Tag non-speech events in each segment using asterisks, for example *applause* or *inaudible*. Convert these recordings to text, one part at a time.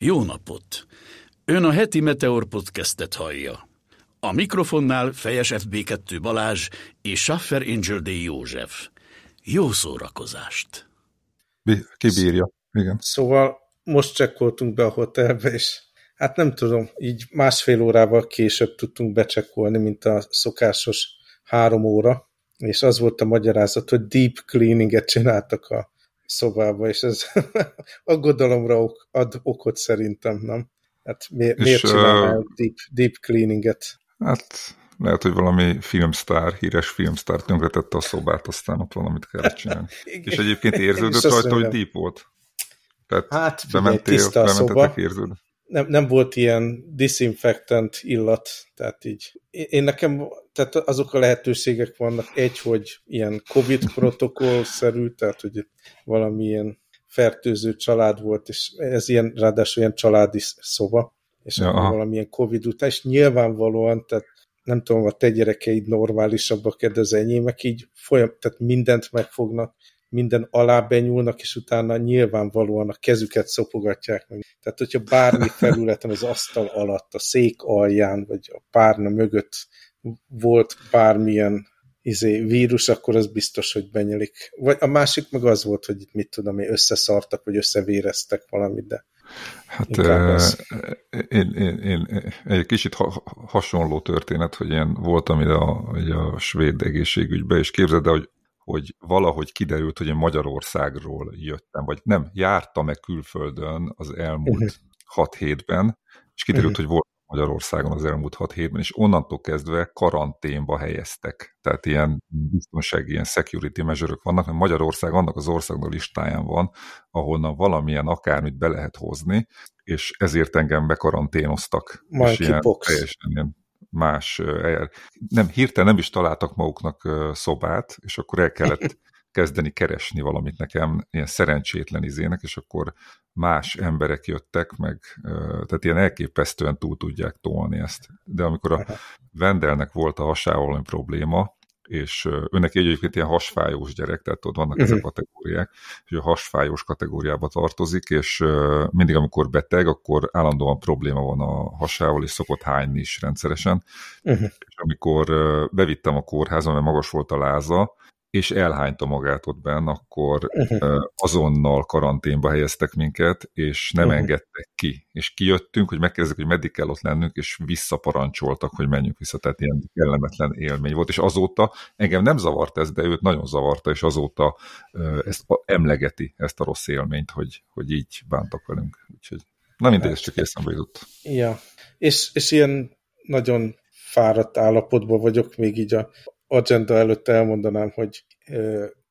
Jó napot! Ön a heti Meteor podcastet hallja. A mikrofonnál Fejes FB2 Balázs és Schaffer Angel D. József. Jó szórakozást! Kibírja, igen. Szóval most csekkoltunk be a hotelbe, és hát nem tudom, így másfél órával később tudtunk becsekkolni, mint a szokásos három óra, és az volt a magyarázat, hogy deep cleaninget csináltak a szobába, és ez *laughs* aggodalomra ad okot szerintem, nem? Hát miért, miért csinálnál uh, deep, deep cleaninget? Hát lehet, hogy valami filmstár, híres filmstár tönkretette a szobát, aztán ott valamit kellett csinálni. *laughs* és egyébként érződött rajta, hogy deep volt. Tehát hát figyelj, bementél, tiszta a szoba. Érződött. Nem, nem volt ilyen disinfektant illat, tehát így. Én nekem, tehát azok a lehetőségek vannak, egy, hogy ilyen Covid protokoll-szerű, tehát hogy valamilyen fertőző család volt, és ez ilyen, ráadásul ilyen családi szoba, és ja, valamilyen Covid után, és nyilvánvalóan, tehát nem tudom, a te gyerekeid normálisabbak, de az enyémek így folyam, tehát mindent megfognak, minden alá benyúlnak, és utána nyilvánvalóan a kezüket szopogatják meg. Tehát, hogyha bármi felületen az asztal alatt, a szék alján, vagy a párna mögött volt bármilyen izé, vírus, akkor az biztos, hogy benyelik. Vagy a másik meg az volt, hogy itt mit tudom, összeszartak, vagy összevéreztek valamit, de Hát én, én, én, egy kicsit ha, hasonló történet, hogy én voltam ide a, a svéd egészségügybe, és képzeld el, hogy, hogy valahogy kiderült, hogy én Magyarországról jöttem, vagy nem, jártam-e külföldön az elmúlt uh-huh. hat hétben, és kiderült, uh-huh. hogy volt Magyarországon az elmúlt hat hétben, és onnantól kezdve karanténba helyeztek. Tehát ilyen biztonsági, ilyen security measure vannak, mert Magyarország annak az országnak listáján van, ahonnan valamilyen akármit be lehet hozni, és ezért engem bekaranténoztak. és ilyen teljesen ilyen más nem, hirtelen nem is találtak maguknak szobát, és akkor el kellett *laughs* kezdeni keresni valamit nekem, ilyen szerencsétlen izének, és akkor más emberek jöttek, meg tehát ilyen elképesztően túl tudják tolni ezt. De amikor a *laughs* Vendelnek volt a hasával valami probléma, és önnek egyébként ilyen hasfájós gyerek, tehát ott vannak uh-huh. ezek a mhm. kategóriák, és a hasfájós kategóriába tartozik, és mindig, amikor beteg, akkor állandóan probléma van a hasával, és szokott hányni is rendszeresen. Uh-huh. És amikor bevittem a kórházba, mert magas volt a láza, és elhányta magát ott benn, akkor uh-huh. azonnal karanténba helyeztek minket, és nem uh-huh. engedtek ki. És kijöttünk, hogy megkérdezik, hogy meddig kell ott lennünk, és visszaparancsoltak, hogy menjünk vissza. Tehát ilyen kellemetlen élmény volt. És azóta engem nem zavart ez, de őt nagyon zavarta, és azóta ezt emlegeti, ezt a rossz élményt, hogy, hogy így bántak velünk. Úgyhogy, na mindegy, ez csak eszembe jutott. Ja, és, és ilyen nagyon fáradt állapotban vagyok még így a agenda előtt elmondanám, hogy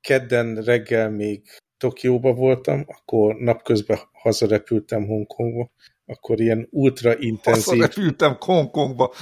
kedden reggel még Tokióba voltam, akkor napközben hazarepültem Hongkongba, akkor ilyen ultra intenzív... Hazarepültem Hongkongba!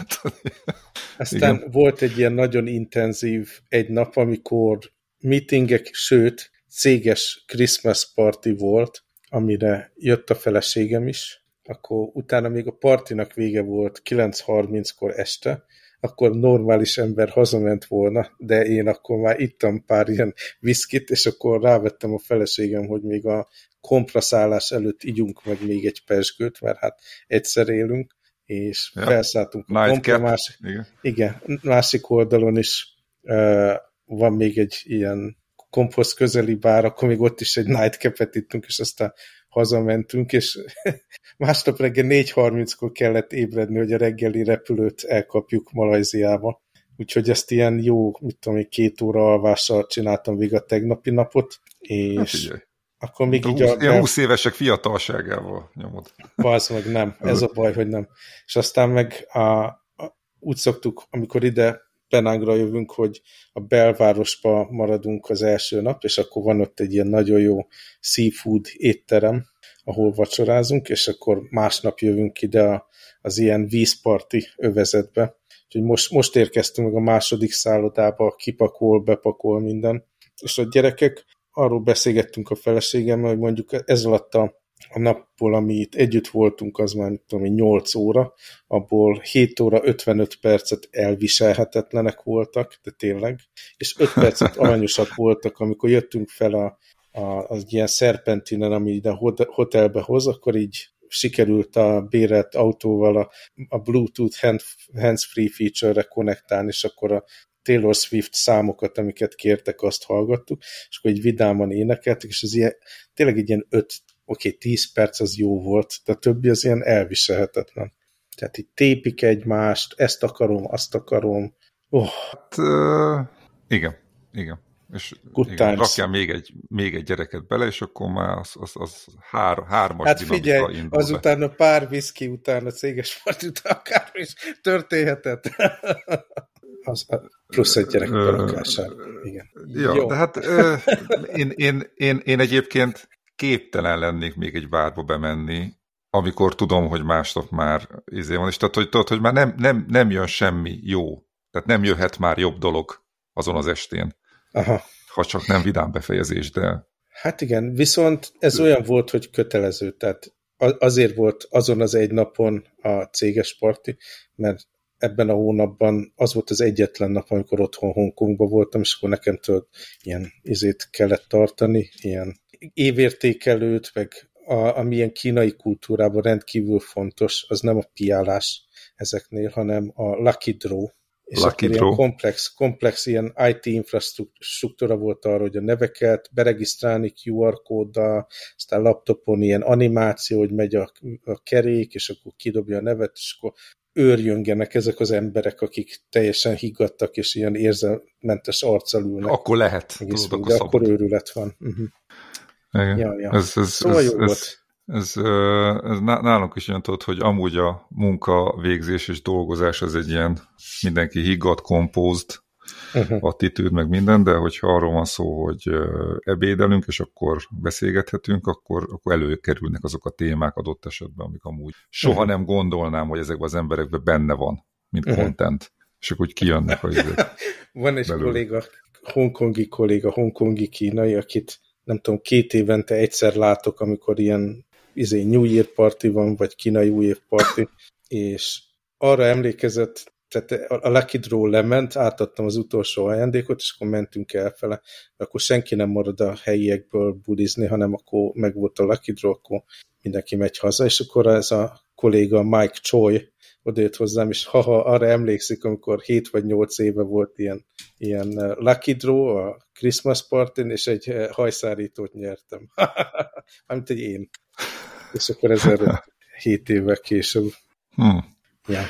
Aztán Igen. volt egy ilyen nagyon intenzív egy nap, amikor meetingek, sőt, céges Christmas party volt, amire jött a feleségem is, akkor utána még a partinak vége volt 9.30-kor este, akkor normális ember hazament volna, de én akkor már ittam pár ilyen viszkit, és akkor rávettem a feleségem, hogy még a kompraszállás előtt igyunk meg még egy pesgőt, mert hát egyszer élünk, és ja. felszálltunk a kompra másik, igen. igen, másik oldalon is uh, van még egy ilyen komphoz közeli bár, akkor még ott is egy nightcap-et ittunk, és aztán hazamentünk, és *laughs* másnap reggel 4.30-kor kellett ébredni, hogy a reggeli repülőt elkapjuk Malajziába. Úgyhogy ezt ilyen jó, mit tudom én, két óra alvással csináltam végig a tegnapi napot, és hát akkor még így a... Ilyen 20 évesek fiatalságával nyomod. Bazd meg nem, ez a baj, hogy nem. És aztán meg a, a, úgy szoktuk, amikor ide Penangra jövünk, hogy a belvárosba maradunk az első nap, és akkor van ott egy ilyen nagyon jó seafood étterem, ahol vacsorázunk, és akkor másnap jövünk ide az ilyen vízparti övezetbe. Úgyhogy most, most érkeztünk meg a második szállodába, kipakol, bepakol minden. És a gyerekek, arról beszélgettünk a feleségemmel, hogy mondjuk ez alatt a a napból, ami itt együtt voltunk, az már tudom 8 óra, abból 7 óra 55 percet elviselhetetlenek voltak, de tényleg, és 5 percet *laughs* aranyosak voltak, amikor jöttünk fel a, a, az ilyen szerpentinen, ami ide hotelbe hoz, akkor így sikerült a bérelt autóval a, a Bluetooth hand, hands-free feature-re konnektálni, és akkor a Taylor Swift számokat, amiket kértek, azt hallgattuk, és akkor egy vidáman énekeltek, és ez ilyen, tényleg egy ilyen 5, oké, okay, 10 perc az jó volt, de a többi az ilyen elviselhetetlen. Tehát itt tépik egymást, ezt akarom, azt akarom. Oh. Hát, uh, igen, igen. És Good igen, rakjál még egy, még egy gyereket bele, és akkor már az, az, az hár, hármas Hát figyelj, azután a pár viszki után, a céges part után akár is történhetett. *laughs* az, plusz egy gyerek berakására. Igen. Ja, Jó. de hát én, én, én, én egyébként képtelen lennék még egy várba bemenni, amikor tudom, hogy másnap már izé van, és tehát, hogy, tudod, hogy már nem, nem, nem jön semmi jó. Tehát nem jöhet már jobb dolog azon az estén. Aha. Ha csak nem vidám befejezés, de... Hát igen, viszont ez olyan volt, hogy kötelező, tehát azért volt azon az egy napon a céges parti, mert ebben a hónapban az volt az egyetlen nap, amikor otthon Hongkongban voltam, és akkor nekem több ilyen izét kellett tartani, ilyen évértékelőt, meg a, ami ilyen kínai kultúrában rendkívül fontos, az nem a piálás ezeknél, hanem a lucky draw. És lucky draw. Ilyen komplex, komplex ilyen IT infrastruktúra volt arra, hogy a neveket beregisztrálni QR kóddal, aztán laptopon ilyen animáció, hogy megy a, a kerék, és akkor kidobja a nevet, és akkor őrjöngenek ezek az emberek, akik teljesen higgadtak, és ilyen érzelmentes arccal ülnek. Akkor lehet. Tudod, akkor de akkor őrület van. Uh-huh. Igen. Ja, ja. Ez, ez, szóval ez, ez, volt. Ez, ez nálunk is olyan tudod, hogy amúgy a munka végzés és dolgozás az egy ilyen mindenki higgadt, kompózt uh-huh. attitűd, meg minden, de hogyha arról van szó, hogy ebédelünk, és akkor beszélgethetünk, akkor, akkor előkerülnek azok a témák adott esetben, amik amúgy soha uh-huh. nem gondolnám, hogy ezekben az emberekben benne van, mint uh-huh. content. És akkor úgy kijönnek a *laughs* Van egy belül. kolléga, hongkongi kolléga, hongkongi kínai, akit nem tudom, két évente egyszer látok, amikor ilyen izé, New Year party van, vagy kínai új év party, és arra emlékezett, tehát a Lucky Draw lement, átadtam az utolsó ajándékot, és akkor mentünk elfele. Akkor senki nem marad a helyiekből bulizni, hanem akkor meg volt a Lucky Draw, akkor mindenki megy haza, és akkor ez a kolléga Mike Choi odajött hozzám, és haha, arra emlékszik, amikor 7 vagy 8 éve volt ilyen, ilyen uh, Lucky Draw a Christmas party és egy uh, hajszárítót nyertem. *laughs* Amit egy én. És akkor ezzel 7 évvel később. Hmm. Ja.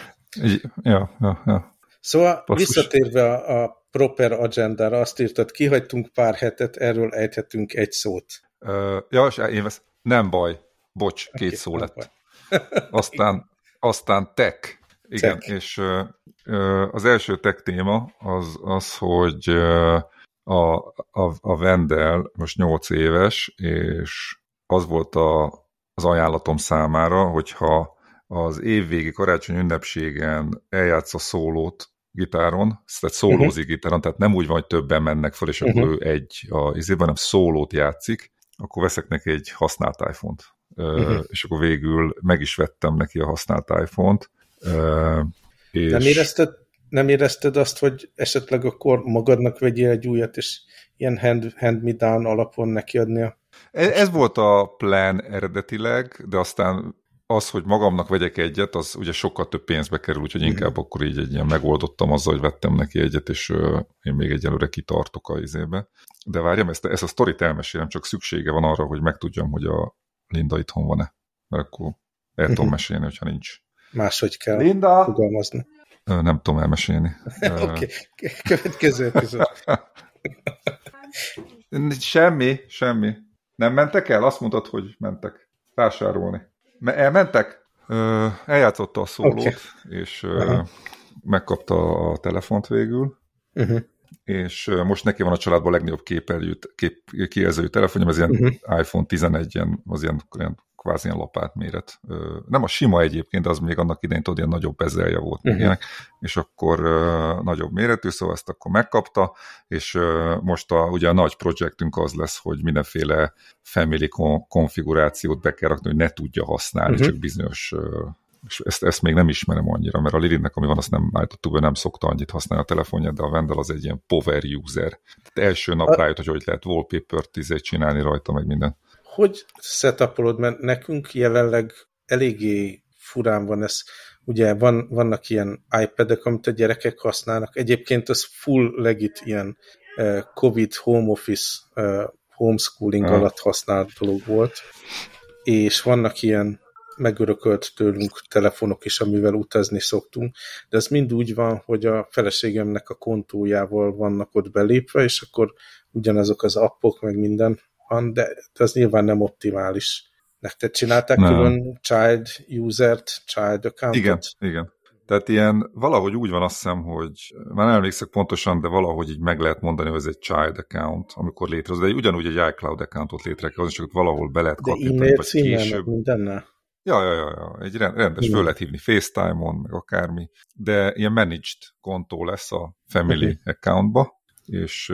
Ja, ja, ja. Szóval Basszus. visszatérve a, a proper agendára, azt írtad, kihagytunk pár hetet, erről ejthetünk egy szót. Uh, ja, és én vesz, nem baj, bocs, két okay, szó lett. *laughs* Aztán, aztán tech. Igen, tech. és uh, az első tech téma az, az hogy uh, a, a, a Vendel most 8 éves, és az volt a, az ajánlatom számára, hogyha az évvégi karácsony ünnepségen eljátsz a szólót gitáron, tehát szólózik uh-huh. gitáron, tehát nem úgy van, hogy többen mennek fel, és uh-huh. akkor ő egy a izében, hanem szólót játszik, akkor veszek neki egy használt iPhone-t. Uh-huh. És akkor végül meg is vettem neki a használt iPhone-t. És... Nem, érezted, nem érezted azt, hogy esetleg akkor magadnak vegyél egy újat, és ilyen hand, hand me down alapon nekiadnia? Ez, ez volt a plan eredetileg, de aztán az, hogy magamnak vegyek egyet, az ugye sokkal több pénzbe kerül, úgyhogy mm. inkább akkor így egy ilyen megoldottam azzal, hogy vettem neki egyet, és uh, én még egyelőre kitartok a izébe. De várjam, ezt, ezt a sztorit elmesélem, csak szüksége van arra, hogy megtudjam, hogy a Linda itthon van-e. Mert akkor el tudom mhm. mesélni, hogyha nincs. Máshogy kell Linda! fogalmazni. Nem tudom elmesélni. *laughs* Oké, okay. következő epizód. semmi, semmi. Nem mentek el? Azt mondtad, hogy mentek vásárolni. Elmentek? Eljátszotta a szólót, okay. és uh-huh. megkapta a telefont végül, uh-huh. És most neki van a családban a legnagyobb képernyő, kép, kijelzőjű telefonja, az ilyen uh-huh. iPhone 11, ilyen, az ilyen, ilyen kvázi ilyen lapát méret. Nem a sima egyébként, de az még annak idején tudod, ilyen nagyobb bezelje volt, uh-huh. ilyenek, és akkor uh, nagyobb méretű, szóval ezt akkor megkapta, és uh, most a, ugye a nagy projektünk az lesz, hogy mindenféle family konfigurációt be kell rakni, hogy ne tudja használni, uh-huh. csak bizonyos uh, és ezt, ezt még nem ismerem annyira, mert a Lirinnek, ami van, azt nem állítottuk, hogy nem szokta annyit használni a telefonját, de a Vendel az egy ilyen power user. Tehát első nap rájött, hogy hogy lehet wallpaper-t izé csinálni rajta, meg minden hogy setupolod, mert nekünk jelenleg eléggé furán van ez. Ugye van, vannak ilyen iPad-ek, amit a gyerekek használnak. Egyébként az full legit ilyen uh, COVID home office uh, homeschooling ah. alatt használt dolog volt. És vannak ilyen megörökölt tőlünk telefonok is, amivel utazni szoktunk, de ez mind úgy van, hogy a feleségemnek a kontójával vannak ott belépve, és akkor ugyanazok az appok, meg minden van, de, az nyilván nem optimális. Nektek csinálták nem. külön child user-t, child accountot? Igen, igen. Tehát ilyen valahogy úgy van azt hiszem, hogy már nem emlékszek pontosan, de valahogy így meg lehet mondani, hogy ez egy child account, amikor létrehoz, de ugyanúgy egy iCloud accountot létre kell, csak valahol be lehet kapni, vagy később. mindennel? Ja, ja, ja, ja, egy rendes, föl lehet hívni FaceTime-on, meg akármi, de ilyen managed kontó lesz a family uh-huh. accountba, és,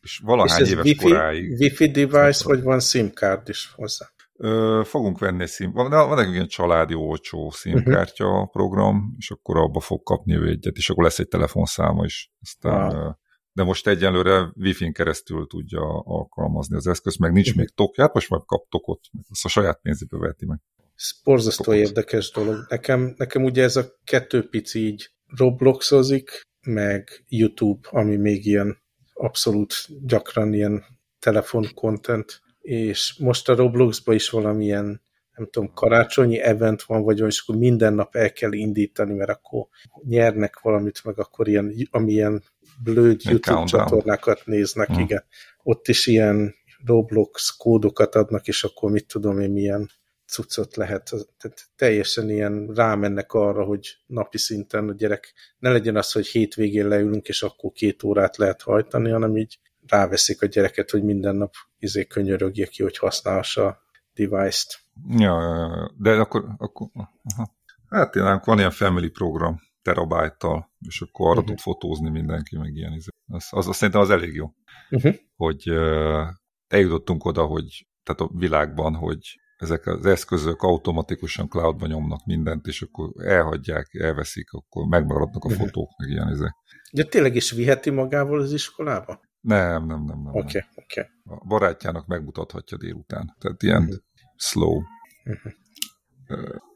és valahány és éves wifi, koráig... Wi-Fi device, vagy van SIM card is hozzá? Ö, fogunk venni egy SIM, van, van egy ilyen családi olcsó SIM kártya uh-huh. program, és akkor abba fog kapni ő egyet, és akkor lesz egy telefonszáma is. Aztán, wow. De most egyenlőre Wi-Fi-n keresztül tudja alkalmazni az eszközt, meg nincs uh-huh. még tokját, most már kap tokot, azt a saját pénzébe veheti meg. Ez borzasztó Tokot. érdekes dolog. Nekem, nekem ugye ez a kettő pici így Robloxozik, meg YouTube, ami még ilyen abszolút gyakran ilyen telefon content, és most a Robloxba is valamilyen nem tudom, karácsonyi event van, vagy és akkor minden nap el kell indítani, mert akkor nyernek valamit, meg akkor ilyen, amilyen blöd YouTube countdown. csatornákat néznek, hmm. igen. Ott is ilyen Roblox kódokat adnak, és akkor mit tudom én, milyen cuccot lehet, tehát teljesen ilyen rámennek arra, hogy napi szinten a gyerek ne legyen az, hogy hétvégén leülünk, és akkor két órát lehet hajtani, hanem így ráveszik a gyereket, hogy minden nap izé könyörögje ki, hogy használhassa a device-t. Ja, de akkor, akkor aha. hát tényleg van ilyen family program terabájttal, és akkor arra uh-huh. tud fotózni mindenki, meg ilyen. Izé. Az, az, az szerintem az elég jó, uh-huh. hogy uh, eljutottunk oda, hogy tehát a világban, hogy ezek az eszközök automatikusan cloudban nyomnak mindent, és akkor elhagyják, elveszik, akkor megmaradnak a uh-huh. fotók, meg ilyen ezek. De tényleg is viheti magával az iskolába? Nem, nem, nem. nem Oké, okay, oké. Okay. A barátjának megmutathatja délután. Tehát ilyen uh-huh. slow. Uh-huh.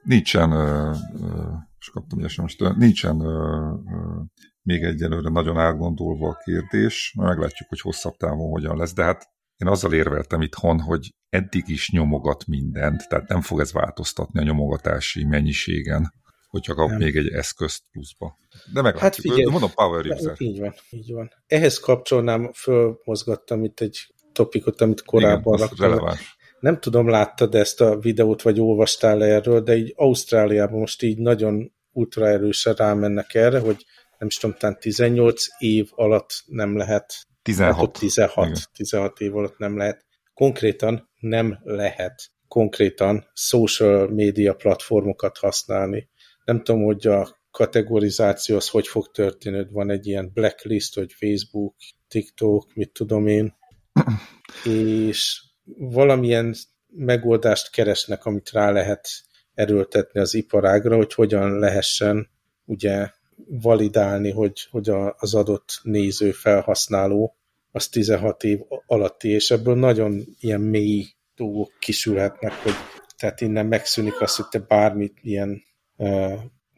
Nincsen, és kaptam egy most, nincsen még egyelőre nagyon elgondolva a kérdés, meglátjuk, hogy hosszabb távon hogyan lesz, de hát én azzal érveltem itthon, hogy eddig is nyomogat mindent, tehát nem fog ez változtatni a nyomogatási mennyiségen, hogyha kap nem. még egy eszközt pluszba. De meglátjuk. Hát figyelj, mondom, power user. Így van, így van. Ehhez kapcsolnám, fölmozgattam itt egy topikot, amit korábban Igen, raktam. Nem tudom, láttad ezt a videót, vagy olvastál erről, de így Ausztráliában most így nagyon ultraerősen rámennek erre, hogy nem is tudom, 18 év alatt nem lehet 16. 16, 16 év alatt nem lehet. Konkrétan nem lehet konkrétan social média platformokat használni. Nem tudom, hogy a kategorizáció az hogy fog történni, van egy ilyen blacklist, hogy Facebook, TikTok, mit tudom én, és valamilyen megoldást keresnek, amit rá lehet erőltetni az iparágra, hogy hogyan lehessen ugye validálni, hogy, hogy az adott néző felhasználó az 16 év alatti, és ebből nagyon ilyen mély dolgok kisülhetnek, hogy tehát innen megszűnik az, hogy te bármit ilyen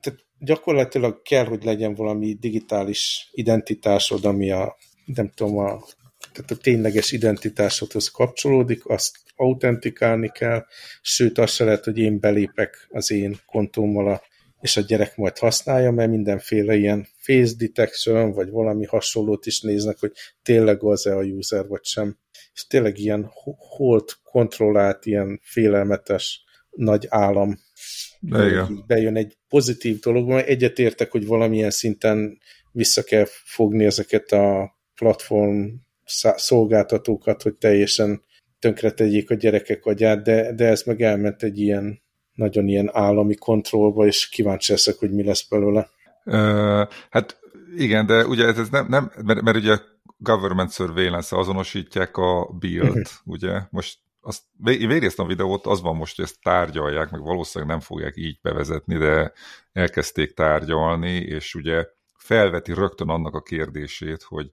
tehát gyakorlatilag kell, hogy legyen valami digitális identitásod, ami a nem tudom, a, tehát a tényleges identitásodhoz kapcsolódik, azt autentikálni kell, sőt, azt se lehet, hogy én belépek az én kontómmal a és a gyerek majd használja, mert mindenféle ilyen face detection, vagy valami hasonlót is néznek, hogy tényleg az-e a user, vagy sem. És tényleg ilyen holt kontrollált, ilyen félelmetes nagy állam Igen. bejön egy pozitív dolog, mert egyetértek, hogy valamilyen szinten vissza kell fogni ezeket a platform szolgáltatókat, hogy teljesen tönkretegyék a gyerekek agyát, de, de ez meg elment egy ilyen nagyon ilyen állami kontrollba, és kíváncsi leszek, hogy mi lesz belőle. Uh, hát igen, de ugye ez nem, nem mert, mert ugye government surveillance azonosítják a build, uh-huh. *laughs* ugye? Most azt végignéztem a videót, az van most, hogy ezt tárgyalják, meg valószínűleg nem fogják így bevezetni, de elkezdték tárgyalni, és ugye felveti rögtön annak a kérdését, hogy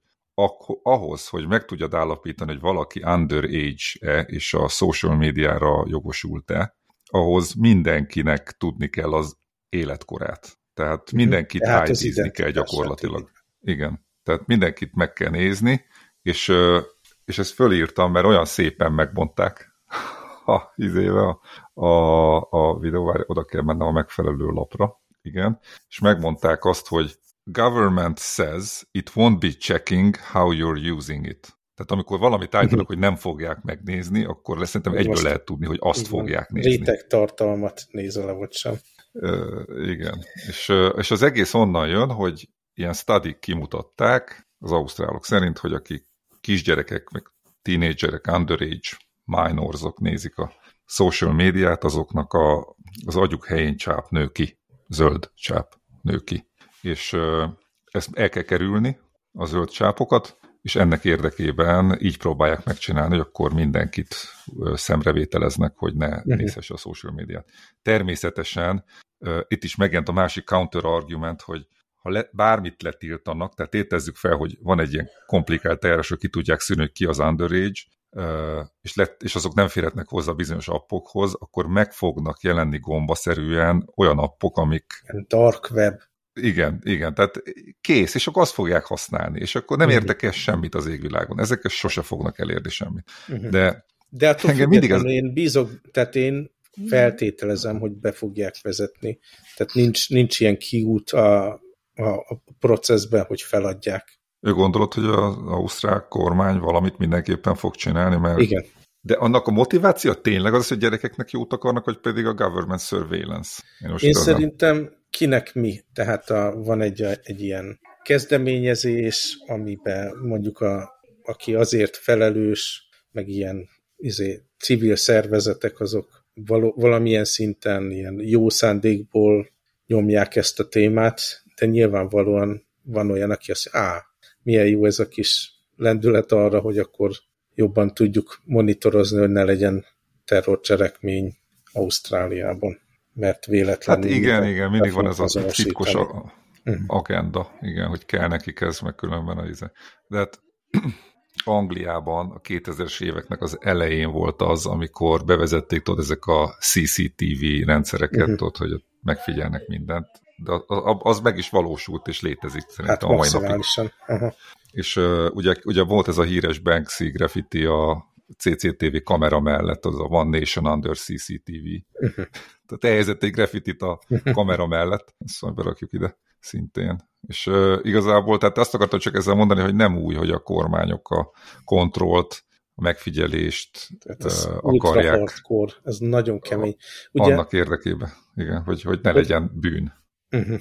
ahhoz, hogy meg tudjad állapítani, hogy valaki underage-e és a social médiára jogosult-e, ahhoz mindenkinek tudni kell az életkorát. Tehát mhm. mindenkit hát id kell gyakorlatilag. Igen. Tehát mindenkit meg kell nézni, és, és ezt fölírtam, mert olyan szépen megmondták *laughs* a, izéve a, a, a videóvár, oda kell mennem a megfelelő lapra, igen, és megmondták azt, hogy government says it won't be checking how you're using it. Tehát amikor valamit állítanak, uh-huh. hogy nem fogják megnézni, akkor lesz, szerintem egyből Most lehet tudni, hogy azt igen, fogják nézni. Réteg tartalmat nézel vagy sem. Uh, igen, és, és az egész onnan jön, hogy ilyen study kimutatták az ausztrálok szerint, hogy akik kisgyerekek, meg tínédzserek, underage minorsok nézik a social médiát, azoknak a, az agyuk helyén csáp nő ki, zöld csáp nő ki. És ezt el kell kerülni, a zöld csápokat, és ennek érdekében így próbálják megcsinálni, hogy akkor mindenkit szemrevételeznek, hogy ne uh-huh. nézhesse a social médiát. Természetesen itt is megjelent a másik counter argument, hogy ha le, bármit letiltanak, tehát tétezzük fel, hogy van egy ilyen komplikált eljárás, hogy ki tudják szűrni, hogy ki az underage, és, lett, és azok nem férhetnek hozzá bizonyos appokhoz, akkor meg fognak jelenni gombaszerűen olyan appok, amik... Dark web. Igen, igen, tehát kész, és akkor azt fogják használni, és akkor nem érdekes semmit az égvilágon. Ezek sose fognak elérni semmit. Uh-huh. De, De attól engem mindig az... én bízok, tehát én feltételezem, hogy be fogják vezetni. Tehát nincs, nincs ilyen kiút a, a, a processben, hogy feladják. Ő gondolod, hogy az ausztrál kormány valamit mindenképpen fog csinálni, mert... Igen. De annak a motiváció tényleg az, hogy gyerekeknek jót akarnak, vagy pedig a government surveillance? Én, most Én szerintem kinek mi. Tehát a, van egy, egy ilyen kezdeményezés, amiben mondjuk a, aki azért felelős, meg ilyen izé, civil szervezetek, azok való, valamilyen szinten ilyen jó szándékból nyomják ezt a témát, de nyilvánvalóan van olyan, aki azt á, milyen jó ez a kis lendület arra, hogy akkor jobban tudjuk monitorozni, hogy ne legyen terrorcselekmény Ausztráliában, mert véletlenül... Hát igen, igen, mindig van ez a titkos a, mhm. agenda, igen, hogy kell nekik ez, meg különben a íze. De hát *clears throat* Angliában a 2000-es éveknek az elején volt az, amikor bevezették tudod, ezek a CCTV rendszereket, uh-huh. tudod, hogy megfigyelnek mindent de az meg is valósult és létezik szerintem hát, a mai napig. Aha. És uh, ugye, ugye volt ez a híres Banksy graffiti a CCTV kamera mellett, az a One Nation Under CCTV. Uh *laughs* -huh. Tehát elhelyezett egy graffitit a kamera mellett, ezt majd berakjuk ide szintén. És uh, igazából, tehát azt akartam csak ezzel mondani, hogy nem új, hogy a kormányok a kontrollt, a megfigyelést tehát ez uh, akarják. Hardcore, ez nagyon kemény. Ugye, annak érdekében, igen, hogy, hogy ne legyen bűn. Uh-huh.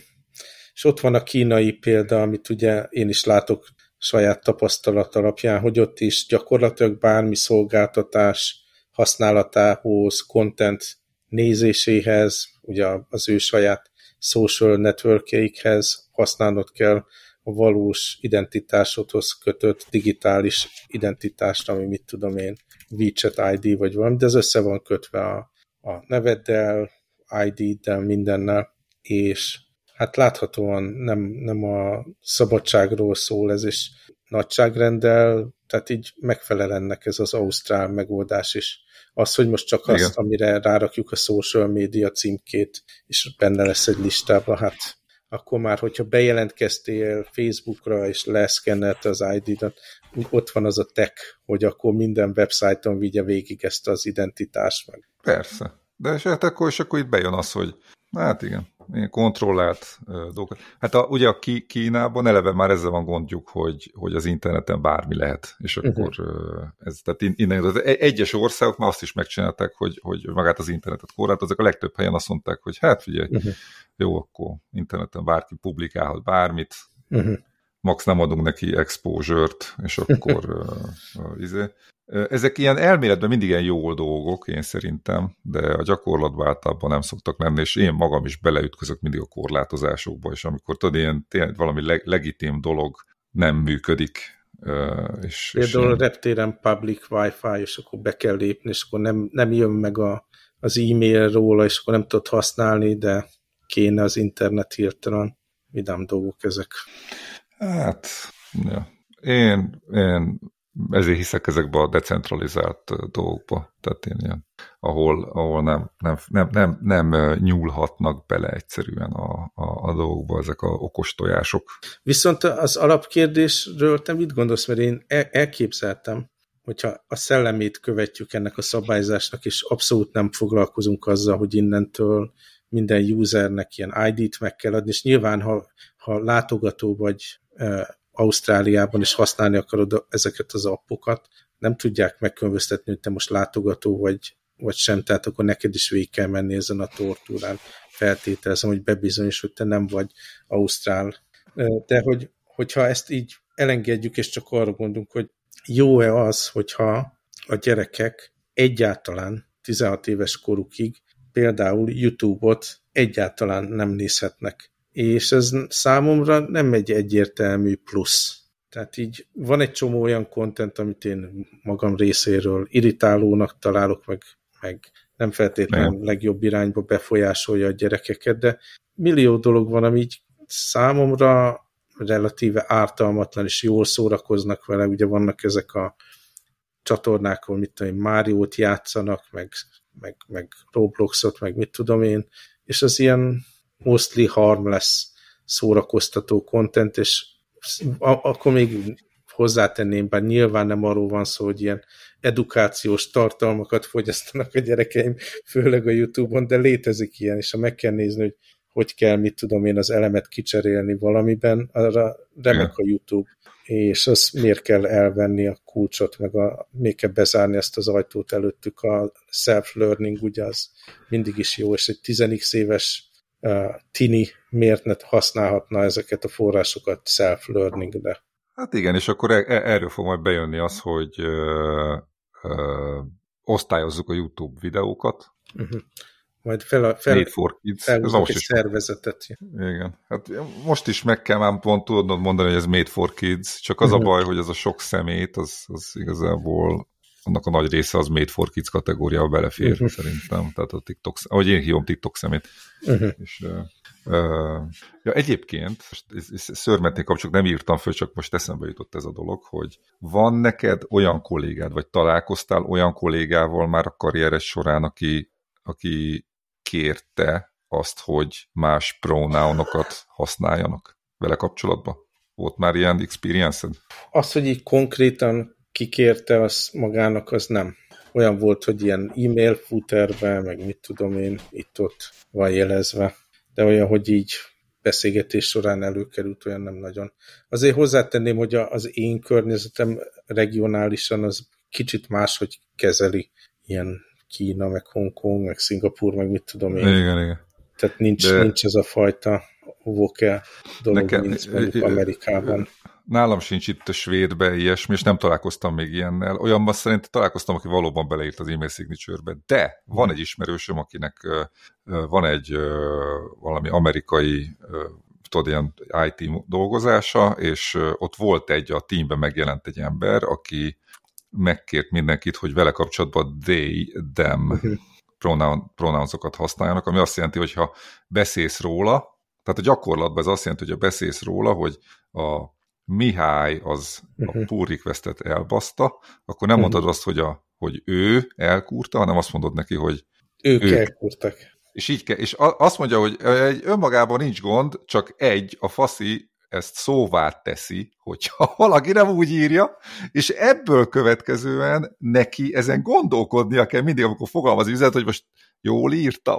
És ott van a kínai példa, amit ugye én is látok saját tapasztalat alapján, hogy ott is gyakorlatilag bármi szolgáltatás használatához, content nézéséhez, ugye az ő saját social networkjeikhez használnod kell a valós identitásodhoz kötött digitális identitást, ami mit tudom én, WeChat ID vagy valami, de ez össze van kötve a, a neveddel, ID-del, mindennel, és hát láthatóan nem, nem a szabadságról szól ez, és nagyságrendel, tehát így megfelel ennek ez az ausztrál megoldás is. Az, hogy most csak Igen. azt, amire rárakjuk a social media címkét, és benne lesz egy listában, hát akkor már, hogyha bejelentkeztél Facebookra, és leszkennelte az ID-dat, ott van az a tech, hogy akkor minden websájton vigye végig ezt az identitást meg. Persze. De és hát akkor, és akkor itt bejön az, hogy hát igen, kontrollált dolgokat. Hát a, ugye a Kínában eleve már ezzel van gondjuk, hogy, hogy az interneten bármi lehet, és mhm. akkor uh-huh. ez, tehát innen, az egyes országok már azt is megcsinálták, hogy, hogy magát az internetet korlátozzák, a legtöbb helyen azt mondták, hogy hát figyelj, uh-huh. jó, akkor interneten bárki publikálhat bármit, uh-huh. Max nem adunk neki exposure-t, és akkor *laughs* uh, izé. Ezek ilyen elméletben mindig ilyen jó dolgok, én szerintem, de a gyakorlatban általában nem szoktak lenni, és én magam is beleütközök mindig a korlátozásokba, és amikor tudod, ilyen tényleg valami leg legitim dolog nem működik, és, Például és a reptéren public wifi, és akkor be kell lépni, és akkor nem, nem jön meg a, az e-mail róla, és akkor nem tudod használni, de kéne az internet hirtelen. Vidám dolgok ezek. Hát, ja. Én, én ezért hiszek ezekbe a decentralizált dolgokba, tehát én ilyen, ahol, ahol nem, nem, nem, nem, nem nyúlhatnak bele egyszerűen a, a, a dolgokba ezek a okos tojások. Viszont az alapkérdésről te mit gondolsz, mert én elképzeltem, hogyha a szellemét követjük ennek a szabályzásnak, és abszolút nem foglalkozunk azzal, hogy innentől minden usernek ilyen ID-t meg kell adni, és nyilván, ha, ha látogató vagy e, Ausztráliában, és használni akarod ezeket az appokat, nem tudják megkülönböztetni, hogy te most látogató vagy, vagy sem, tehát akkor neked is végig kell menni ezen a tortúrán. Feltételezem, hogy bebizonyos, hogy te nem vagy Ausztrál. De hogy, hogyha ezt így elengedjük, és csak arra gondolunk, hogy jó-e az, hogyha a gyerekek egyáltalán 16 éves korukig például YouTube-ot egyáltalán nem nézhetnek. És ez számomra nem egy egyértelmű plusz. Tehát így van egy csomó olyan kontent, amit én magam részéről irritálónak találok, meg, meg nem feltétlenül nem. legjobb irányba befolyásolja a gyerekeket, de millió dolog van, ami így számomra relatíve ártalmatlan, és jól szórakoznak vele, ugye vannak ezek a csatornák, ahol mit tudom én, Máriót játszanak, meg, meg, meg Robloxot, meg mit tudom én, és az ilyen mostly harmless szórakoztató content, és akkor még hozzátenném, bár nyilván nem arról van szó, hogy ilyen edukációs tartalmakat fogyasztanak a gyerekeim, főleg a Youtube-on, de létezik ilyen, és ha meg kell nézni, hogy hogy kell, mit tudom én, az elemet kicserélni valamiben, arra remek a YouTube, és az miért kell elvenni a kulcsot, meg a, még kell bezárni ezt az ajtót előttük, a self-learning, ugye az mindig is jó, és egy 10 éves tini miért ne használhatna ezeket a forrásokat self-learningre. Hát igen, és akkor e e erről fog majd bejönni az, hogy uh, uh, osztályozzuk a YouTube videókat, uh mhm. -huh majd fel, fel, for Kids. Ez most egy is szervezetet. Igen. Hát most is meg kell már pont tudnod mondani, hogy ez Made for Kids, csak az a mhm. baj, hogy ez a sok szemét, az, az igazából annak a nagy része az Made for Kids kategóriába belefér, uh-huh. szerintem. Tehát a TikTok, ahogy én hívom TikTok szemét. Uh-huh. És, uh, uh, ja, egyébként, szörmetné kapcsolat, nem írtam föl, csak most eszembe jutott ez a dolog, hogy van neked olyan kollégád, vagy találkoztál olyan kollégával már a karrieres során, aki, aki kérte azt, hogy más pronounokat használjanak vele kapcsolatban? Volt már ilyen experience -ed? Az, hogy így konkrétan kikérte az magának, az nem. Olyan volt, hogy ilyen e-mail footerbe, meg mit tudom én, itt-ott van jelezve. De olyan, hogy így beszélgetés során előkerült, olyan nem nagyon. Azért hozzátenném, hogy az én környezetem regionálisan az kicsit máshogy kezeli ilyen Kína, meg Hongkong, meg Szingapur, meg mit tudom én. Igen, igen. Tehát nincs, De... nincs ez a fajta voke dolog, Nekem, mint mondjuk Amerikában. Nálam sincs itt a svédbe ilyesmi, és nem találkoztam még ilyennel. Olyanban szerint találkoztam, aki valóban beleírt az e-mail signature-be, de van egy ismerősöm, akinek van egy valami amerikai tudod, ilyen IT dolgozása, és ott volt egy, a teamben megjelent egy ember, aki megkért mindenkit, hogy vele kapcsolatban they, them *laughs* pronoun, használjanak, ami azt jelenti, hogy ha beszélsz róla, tehát a gyakorlatban ez azt jelenti, hogy ha beszélsz róla, hogy a Mihály az a mhm. pull requestet elbaszta, akkor nem mhm. mondod azt, hogy, a, hogy ő elkúrta, hanem azt mondod neki, hogy ők, ők. elkúrtak. És, így kell, és azt mondja, hogy egy önmagában nincs gond, csak egy, a faszi ezt szóvá teszi, hogyha *laughs* valaki nem úgy írja, és ebből következően neki ezen gondolkodnia kell mindig, amikor fogalmaz üzlet, hogy most jól írtam.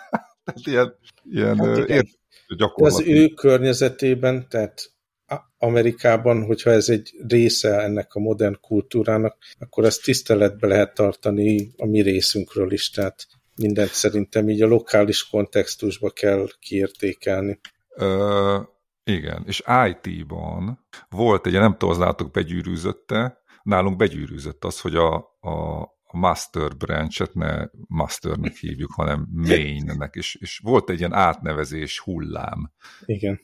*laughs* tehát ilyen, ilyen hát ért, Az ő környezetében, tehát Amerikában, hogyha ez egy része ennek a modern kultúrának, akkor ezt tiszteletbe lehet tartani a mi részünkről is, tehát mindent szerintem így a lokális kontextusba kell kiértékelni. Ö, igen, és IT-ban volt egy, nem tudom, az látok begyűrűzötte, nálunk begyűrűzött az, hogy a, a, a master branch-et ne masternek hívjuk, hanem mainnek, és, és volt egy ilyen átnevezés hullám. Igen.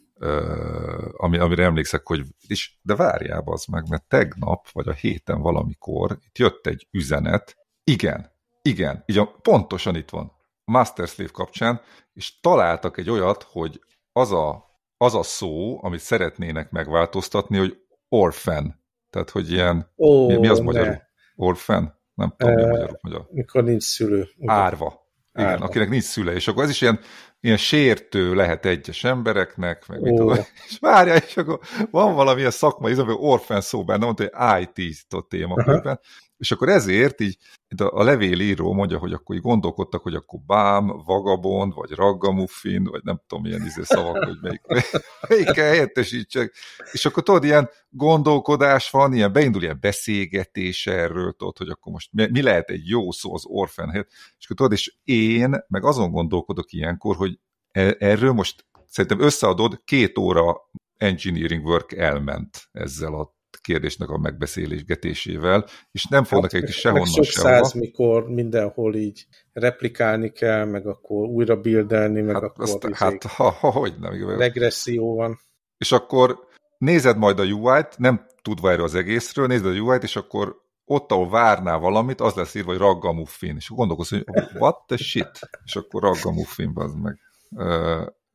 Ami, amire emlékszek, hogy és, de várjál az meg, mert tegnap, vagy a héten valamikor itt jött egy üzenet, igen, igen, így a, pontosan itt van, Master Slave kapcsán, és találtak egy olyat, hogy az a az a szó, amit szeretnének megváltoztatni, hogy orphan. Tehát, hogy ilyen, Ó, mi, mi az magyarul? Orfen? Nem tudom, mi magyarul. Magyar. Mikor nincs szülő. Ugyan. Árva. Igen, akinek nincs szüle, és akkor ez is ilyen, ilyen sértő lehet egyes embereknek, meg mit tudom, és várja, és akkor van valami a szakmai, ez orfen szó benne, mondta, hogy IT témakörben, és akkor ezért így a levélíró mondja, hogy akkor így gondolkodtak, hogy akkor bám, vagabond, vagy raggamuffin, vagy nem tudom, milyen izé szavak, hogy melyik, *laughs* melyikkel helyettesítsek. És akkor tudod, ilyen gondolkodás van, ilyen beindul ilyen beszélgetés erről, tudod, hogy akkor most mi lehet egy jó szó az orphan És akkor tudod, és én meg azon gondolkodok ilyenkor, hogy e, erről most szerintem összeadod, két óra engineering work elment ezzel a kérdésnek a megbeszélésgetésével, és nem fognak hát, egy sehonnan sok sehova. száz, mikor mindenhol így replikálni kell, meg akkor újra bildelni, meg hát akkor azt, izé hát, ha, ha, hogy nem. Regresszió van. És akkor nézed majd a UI-t, nem tudva erről az egészről, nézed a UI-t, és akkor ott, ahol várnál valamit, az lesz írva, hogy raggamuffin, és gondolkozz, hogy what the shit? És akkor raggamuffin, az meg.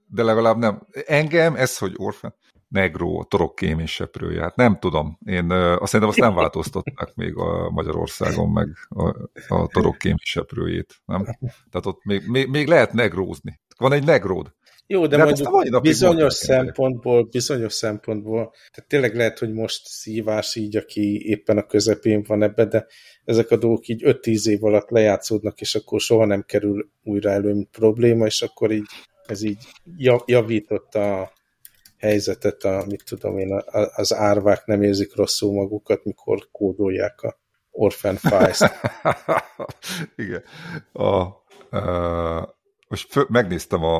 De legalább nem. Engem, ez, hogy orfen, Negro, torokkém és seprője. Hát nem tudom. Én azt szerintem azt nem változtatták még a Magyarországon meg a, a torokkém és seprőjét. Nem? Tehát ott még, még, még lehet negrózni. Van egy negród. Jó, de, de mondjuk bizonyos szempontból, bizonyos szempontból, tehát tényleg lehet, hogy most szívás így, aki éppen a közepén van ebbe, de ezek a dolgok így 5-10 év alatt lejátszódnak, és akkor soha nem kerül újra elő, mint probléma, és akkor így ez így javította a helyzetet, a, mit tudom én, az árvák nem érzik rosszul magukat, mikor kódolják a Orphan Files-t. *laughs* Igen. A, a, most fő, megnéztem a,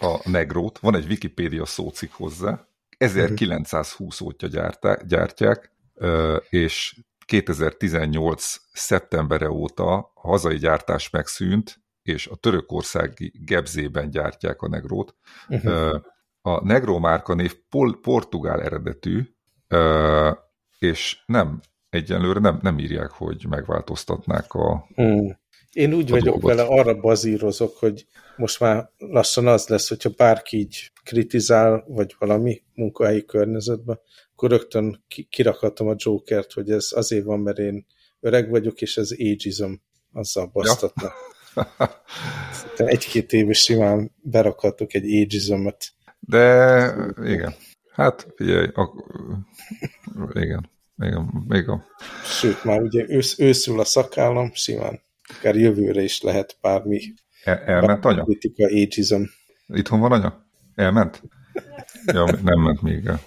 a Negrót, van egy Wikipédia szócik hozzá, 1920 óta gyárták, gyártják, és 2018. szeptembere óta a hazai gyártás megszűnt, és a törökországi Gebzében gyártják a Negrót. Uh-huh a Negro márka név pol, portugál eredetű, és nem, egyenlőre nem, nem írják, hogy megváltoztatnák a hmm. Én úgy vagyok dolgot. vele, arra bazírozok, hogy most már lassan az lesz, hogyha bárki így kritizál, vagy valami munkahelyi környezetben, akkor rögtön kirakhatom a Jokert, hogy ez azért van, mert én öreg vagyok, és ez ageism, azzal basztatnak. Ja. *laughs* Egy-két éves simán berakhatok egy ageism-et de igen. Hát figyelj, a, igen, igen, még a... Sőt, már ugye ősz, őszül a szakállam, simán. Akár jövőre is lehet bármi. El, elment anya? Politika, ageism. Itthon van anya? Elment? Ja, nem ment még el.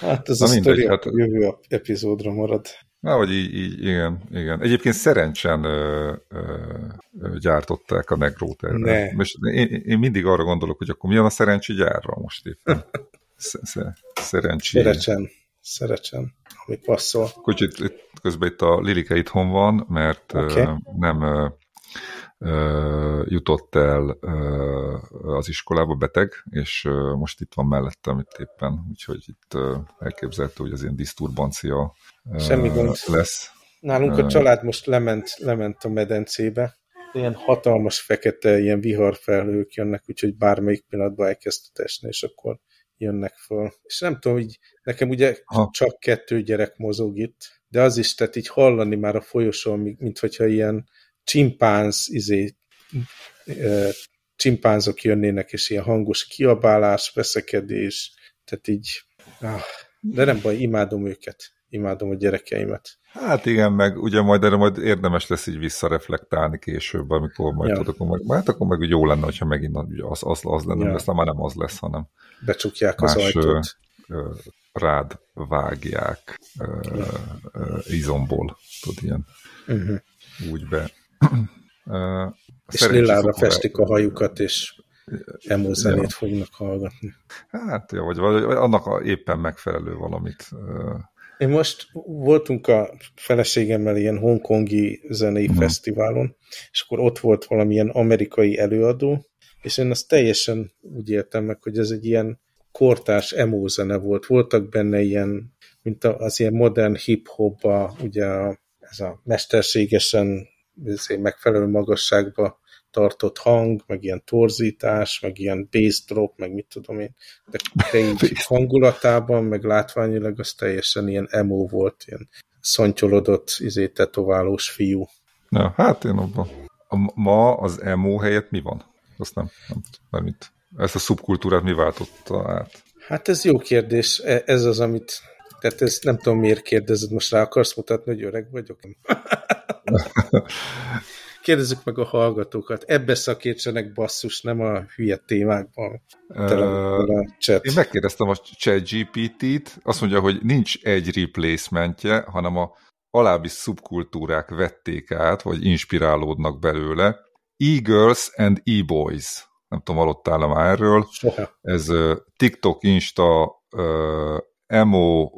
Hát ez Na a mindegy, sztori hát... jövő epizódra marad. Na, vagy így, így, igen, igen. Egyébként szerencsen ö, ö, gyártották a negrót erre. Most én, én mindig arra gondolok, hogy akkor mi a szerencsi gyárra most éppen. *laughs* Szerencsi. Szerecsen. Szerecsen, ami passzol. Kicsit közben itt a Lilike itthon van, mert okay. nem jutott el az iskolába beteg, és most itt van mellettem itt éppen, úgyhogy itt elképzelhető, hogy az ilyen diszturbancia Semmi gond. lesz. Nálunk a család most lement, lement a medencébe. Ilyen hatalmas fekete, ilyen viharfelhők jönnek, úgyhogy bármelyik pillanatban elkezd esni, és akkor jönnek föl. És nem tudom, hogy nekem ugye ha. csak kettő gyerek mozog itt, de az is, tehát így hallani már a folyosón, mint hogyha ilyen csimpánz, izé, csimpánzok jönnének, és ilyen hangos kiabálás, veszekedés, tehát így, ah, de nem baj, imádom őket, imádom a gyerekeimet. Hát igen, meg ugye majd erre majd érdemes lesz így visszareflektálni később, amikor majd ja. tudok, meg, hát akkor meg jó lenne, hogyha megint az, az, az lenne, ja. aztán már nem az lesz, hanem becsukják az ajtót. Ö, ö, rád vágják ö, ö, izomból, tudod, ilyen uh mhm. -huh. úgy be Uh, és lillára festik a hajukat, és emo zenét ja. fognak hallgatni. Hát, ja, vagy, vagy annak éppen megfelelő valamit. Én most voltunk a feleségemmel ilyen hongkongi zenei hmm. fesztiválon, és akkor ott volt valamilyen amerikai előadó, és én azt teljesen úgy értem meg, hogy ez egy ilyen kortárs emo zene volt. Voltak benne ilyen, mint az ilyen modern hip-hop, ugye ez a mesterségesen megfelelő magasságba tartott hang, meg ilyen torzítás, meg ilyen bass drop, meg mit tudom én, de te így hangulatában, meg látványilag az teljesen ilyen emo volt, ilyen szontyolodott, izé, tetoválós fiú. Na, hát én abban. A, ma az emo helyett mi van? Azt nem, nem tudom, mit. Ezt a szubkultúrát mi váltotta át? Hát ez jó kérdés. E, ez az, amit tehát ezt nem tudom, miért kérdezed, most rá akarsz mutatni, hogy öreg vagyok? *laughs* Kérdezzük meg a hallgatókat. Ebbe szakítsenek basszus, nem a hülye témákban. Uh. Én megkérdeztem a chat GPT-t, azt mondja, hogy nincs egy replacementje, hanem a alábbi szubkultúrák vették át, vagy inspirálódnak belőle. E-girls and e-boys. Nem tudom, hallottál már erről. Soha. Ez TikTok, Insta, emo,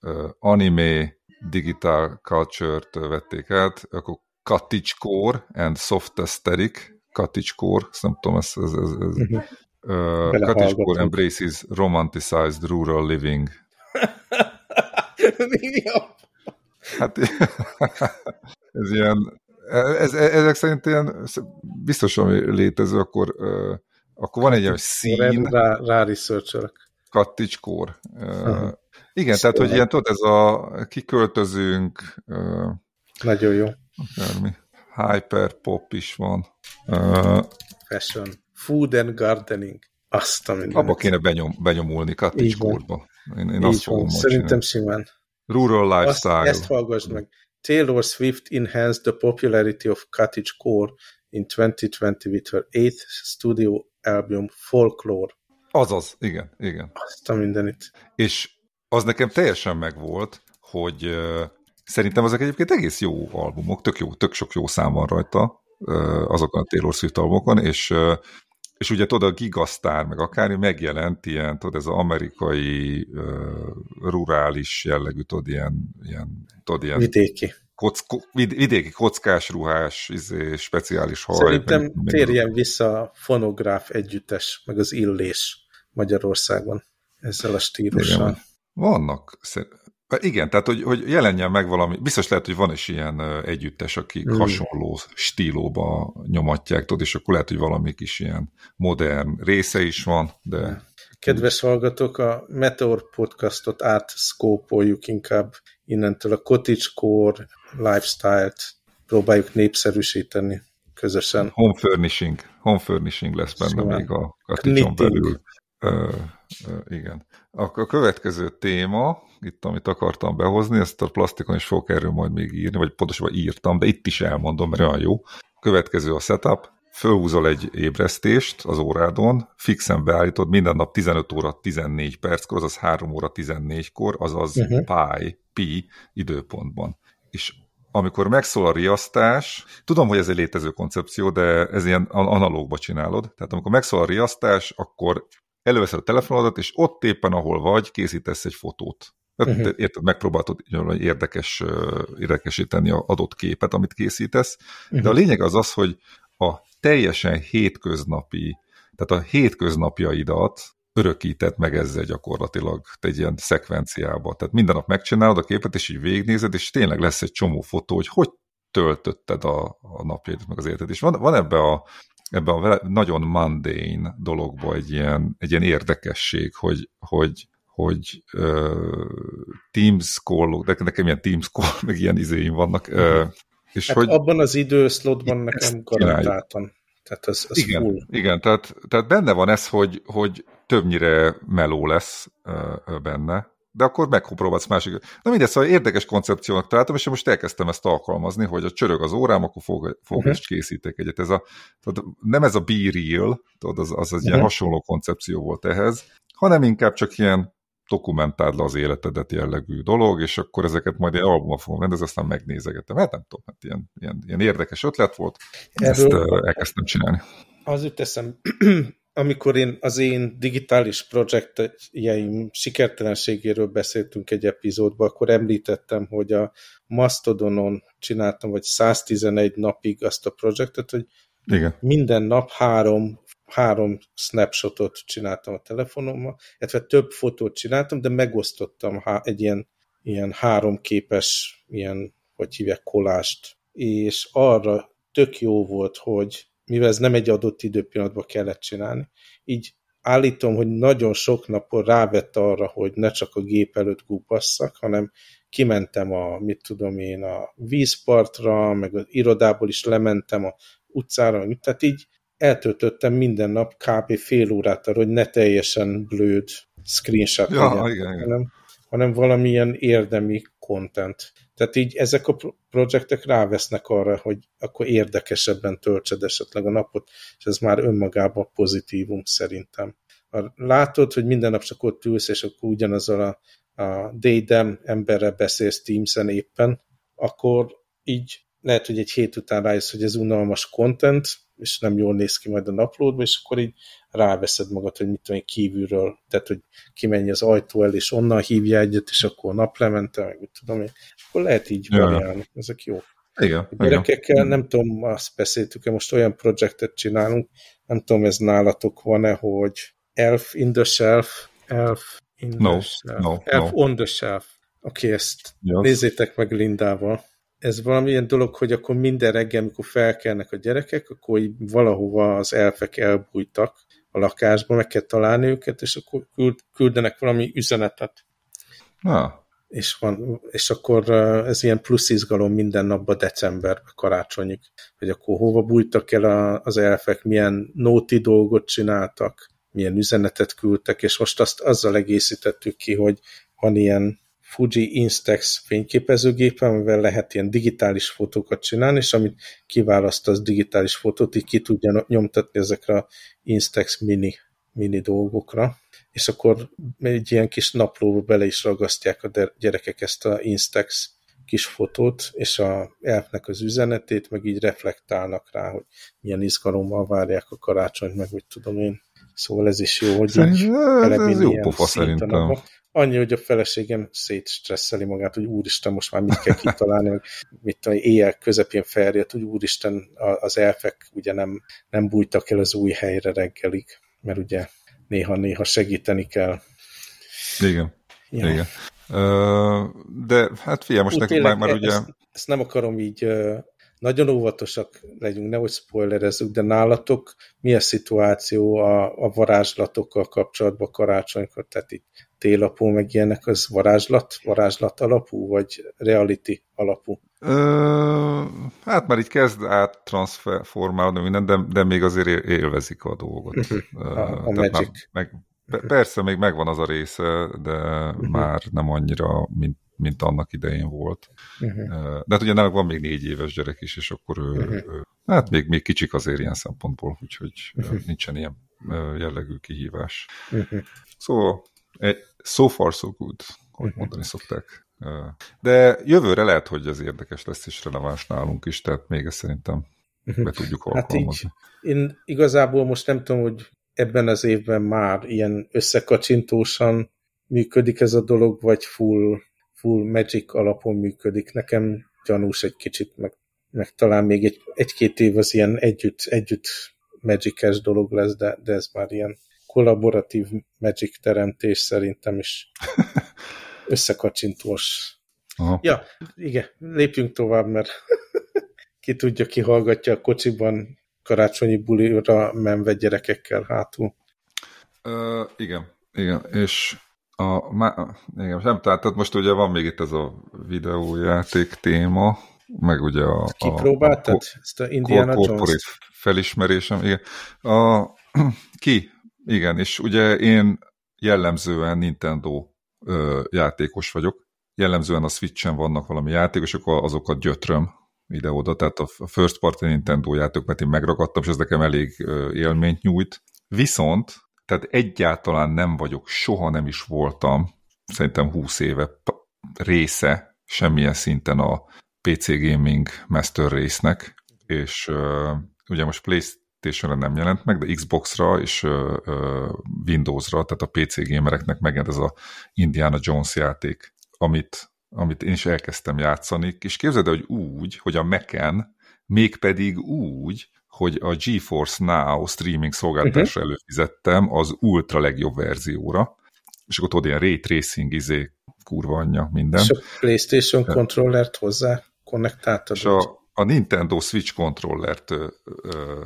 uh, anime, digital culture-t vették át, akkor cottagecore and soft aesthetic, cottagecore, ezt nem tudom, ez, ez, ez, ez uh -huh. uh, cottagecore embraces romanticized rural living. *laughs* hát *laughs* ez ilyen, ez, ezek szerint ilyen, biztos, ami létező, akkor, akkor van egy olyan szín. Rá, rá. Katticskór. Uh, igen, szóval. tehát, hogy ilyen, tudod, ez a kiköltözünk. Nagyon jó. Akármi. Hyperpop is van. Fashion. Food and gardening. Azt a mindenit. Abba kéne benyom, benyomulni Katticskórba. Én, én azt fogom Szerintem simán. Rural lifestyle. Azt, ezt hallgass meg. Taylor Swift enhanced the popularity of Cottagecore in 2020 with her eighth studio album Folklore. Azaz, igen, igen. Azt a mindenit. És az nekem teljesen megvolt, hogy uh, szerintem azok egyébként egész jó albumok, tök jó, tök sok jó szám van rajta uh, azokon a Taylor Swift albumokon, és uh, és ugye tudod, a Gigasztár, meg akármi megjelent ilyen, tudod, ez az amerikai uh, rurális jellegű, tudod, ilyen, ilyen, tudod, ilyen vidéki. Kock, vidéki kockás ruhás, izé, speciális haj. Szerintem meg, térjen vissza a fonográf együttes, meg az illés Magyarországon ezzel a stílussal. Igen, vannak. Igen, tehát hogy, hogy jelenjen meg valami, biztos lehet, hogy van is ilyen együttes, akik hmm. hasonló stílóba nyomatják, tudod, és akkor lehet, hogy valami kis ilyen modern része is van, de... Kedves hallgatók, a Meteor podcastot átszkópoljuk inkább innentől a cottagecore lifestyle-t próbáljuk népszerűsíteni közösen. Home furnishing, home furnishing lesz benne szóval még a cottage belül. Ö, ö, igen. A következő téma, itt amit akartam behozni, ezt a plastikon is fogok erről majd még írni, vagy pontosabban írtam, de itt is elmondom, mert olyan jó. Következő a setup, fölhúzol egy ébresztést az órádon, fixen beállítod, minden nap 15 óra 14 perckor, azaz 3 óra 14-kor, azaz uh -huh. pi, pi időpontban. És amikor megszól a riasztás, tudom, hogy ez egy létező koncepció, de ez ilyen analógba csinálod, tehát amikor megszól a riasztás, akkor előveszed a telefonodat, és ott éppen, ahol vagy, készítesz egy fotót. Uh-huh. Érted, megpróbáltad érdekes, érdekesíteni az adott képet, amit készítesz, uh-huh. de a lényeg az az, hogy a teljesen hétköznapi, tehát a hétköznapjaidat örökített meg ezzel gyakorlatilag egy ilyen szekvenciába. Tehát minden nap megcsinálod a képet, és így végignézed, és tényleg lesz egy csomó fotó, hogy hogy töltötted a, a napjaidat, meg az életed. És van, van ebbe a ebben a nagyon mundane dologban egy ilyen, egy ilyen érdekesség, hogy, hogy, hogy uh, Teams call de nekem ilyen Teams *laughs* call, meg ilyen izéim vannak. Uh, és hát hogy abban az időszlotban nekem garantáltan. Tehát ez, ez igen, full. igen tehát, tehát benne van ez, hogy, hogy többnyire meló lesz uh, benne, de akkor megpróbálsz másik. Na mindegy, szóval érdekes koncepciónak találtam, és most elkezdtem ezt alkalmazni, hogy a csörög az órám, akkor fog, fog uh-huh. és készítek egyet. Ez a, tehát nem ez a be real, tudod, az, az, az uh-huh. ilyen hasonló koncepció volt ehhez, hanem inkább csak ilyen dokumentáld le az életedet jellegű dolog, és akkor ezeket majd egy albumra fogom rendezni, aztán megnézegetem. Hát nem tudom, hát ilyen, ilyen, ilyen érdekes ötlet volt, Erről ezt elkezdtem csinálni. Az jut eszem, amikor én az én digitális projektjeim sikertelenségéről beszéltünk egy epizódban, akkor említettem, hogy a Mastodonon csináltam, vagy 111 napig azt a projektet, hogy Igen. minden nap három három snapshotot csináltam a telefonommal, illetve több fotót csináltam, de megosztottam egy ilyen, ilyen háromképes, ilyen, hogy hívják, kolást, és arra tök jó volt, hogy mivel ez nem egy adott időpillanatban kellett csinálni, így állítom, hogy nagyon sok napon rávett arra, hogy ne csak a gép előtt gúpasszak, hanem kimentem a, mit tudom én, a vízpartra, meg az irodából is lementem a utcára, meg, tehát így eltöltöttem minden nap kb. fél órát arra, hogy ne teljesen blőd screenshot ja, legyen, igen, igen. Hanem, hanem valamilyen érdemi content. Tehát így ezek a projektek rávesznek arra, hogy akkor érdekesebben töltsed esetleg a napot, és ez már önmagában pozitívum szerintem. Ha látod, hogy minden nap csak ott ülsz, és akkor ugyanazzal a, a Daydem emberrel beszélsz Teams-en éppen, akkor így lehet, hogy egy hét után rájössz, hogy ez unalmas content, és nem jól néz ki majd a naplódba, és akkor így ráveszed magad, hogy mit tudom kívülről, tehát, hogy kimenj az ajtó el, és onnan hívja egyet, és akkor naplemente, meg mit tudom én, akkor lehet így ja. variálni, ezek jó. Igen. Gyerekekkel igen. nem tudom, azt beszéltük-e, most olyan projektet csinálunk, nem tudom, ez nálatok van-e, hogy Elf in the Shelf, Elf in no, the Shelf, no, Elf no. on the Shelf. Oké, okay, ezt yes. nézzétek meg Lindával ez valamilyen dolog, hogy akkor minden reggel, amikor felkelnek a gyerekek, akkor így valahova az elfek elbújtak a lakásba, meg kell találni őket, és akkor küldenek valami üzenetet. Ah. És, van, és akkor ez ilyen plusz izgalom minden napban decemberben, karácsonyig, hogy akkor hova bújtak el az elfek, milyen nóti dolgot csináltak, milyen üzenetet küldtek, és most azt azzal egészítettük ki, hogy van ilyen Fuji Instax fényképezőgép, amivel lehet ilyen digitális fotókat csinálni, és amit kiválaszt az digitális fotót, így ki tudja nyomtatni ezekre a Instax mini, mini dolgokra, és akkor egy ilyen kis naplóba bele is ragasztják a gyerekek ezt a Instax kis fotót, és a elfnek az üzenetét, meg így reflektálnak rá, hogy milyen izgalommal várják a karácsonyt, meg úgy tudom én. Szóval ez is jó, hogy így ez, ez jó pofa szerintem annyi, hogy a feleségem szétstresszeli magát, hogy úristen, most már mit kell kitalálni, hogy mit tudom, éjjel közepén feljött, hogy úristen, az elfek ugye nem, nem bújtak el az új helyre reggelig, mert ugye néha-néha segíteni kell. Igen. Ja. Igen. De hát figyelj, most nekünk már, már ugye... Ezt, ezt nem akarom így nagyon óvatosak legyünk, nehogy spoilerezzük, de nálatok mi a szituáció a, a varázslatokkal kapcsolatban karácsonykor? Tehát itt télapó meg ilyenek, az varázslat, varázslat alapú, vagy reality alapú? Ö, hát már így kezd át transformálni minden, de, de még azért élvezik a dolgot. Mhm. a, a Magic. Meg, persze, még megvan az a része, de uh-huh. már nem annyira, mint mint annak idején volt. Uh-huh. De hát ugye van még négy éves gyerek is, és akkor ő, uh-huh. ő, hát még, még kicsik azért ilyen szempontból, úgyhogy uh-huh. nincsen ilyen jellegű kihívás. Uh-huh. Szóval so far so good, hogy uh-huh. mondani szokták. De jövőre lehet, hogy ez érdekes lesz és releváns nálunk is, tehát még ezt szerintem be tudjuk alkalmazni. Hát így, én igazából most nem tudom, hogy ebben az évben már ilyen összekacsintósan működik ez a dolog, vagy full full Magic alapon működik. Nekem gyanús egy kicsit, meg, meg talán még egy, egy-két év az ilyen együtt, együtt magic dolog lesz, de, de ez már ilyen kollaboratív Magic teremtés szerintem is *laughs* összekacsintós. Aha. Ja, igen, lépjünk tovább, mert *laughs* ki tudja, ki hallgatja a kocsiban karácsonyi bulira menve gyerekekkel hátul. Uh, igen, igen, és a, má, igen, nem, tehát most ugye van még itt ez a videójáték téma, meg ugye a... Kipróbáltad a, a, ezt a Indiana Jones? felismerésem, igen. A, *clears throat* ki? Igen, és ugye én jellemzően Nintendo ö, játékos vagyok. Jellemzően a Switch-en vannak valami játékosok, azokat gyötröm ide-oda, tehát a First Party Nintendo játék, mert én megragadtam, és ez nekem elég élményt nyújt. Viszont tehát egyáltalán nem vagyok, soha nem is voltam, szerintem 20 éve része semmilyen szinten a PC Gaming Master Race-nek, és uh, ugye most Playstation-re nem jelent meg, de Xbox-ra és uh, uh, Windows-ra, tehát a PC gamereknek megjelent ez a Indiana Jones játék, amit, amit én is elkezdtem játszani, és képzeld hogy úgy, hogy a Mac-en mégpedig úgy, hogy a GeForce Now streaming szolgáltatásra uh-huh. előfizettem az ultra legjobb verzióra, és akkor tudod, ilyen ray tracing, izé, kurva anyja, minden. És a PlayStation ja. kontrollert hozzá konnektáltad? És a, a Nintendo Switch kontrollert ö, ö,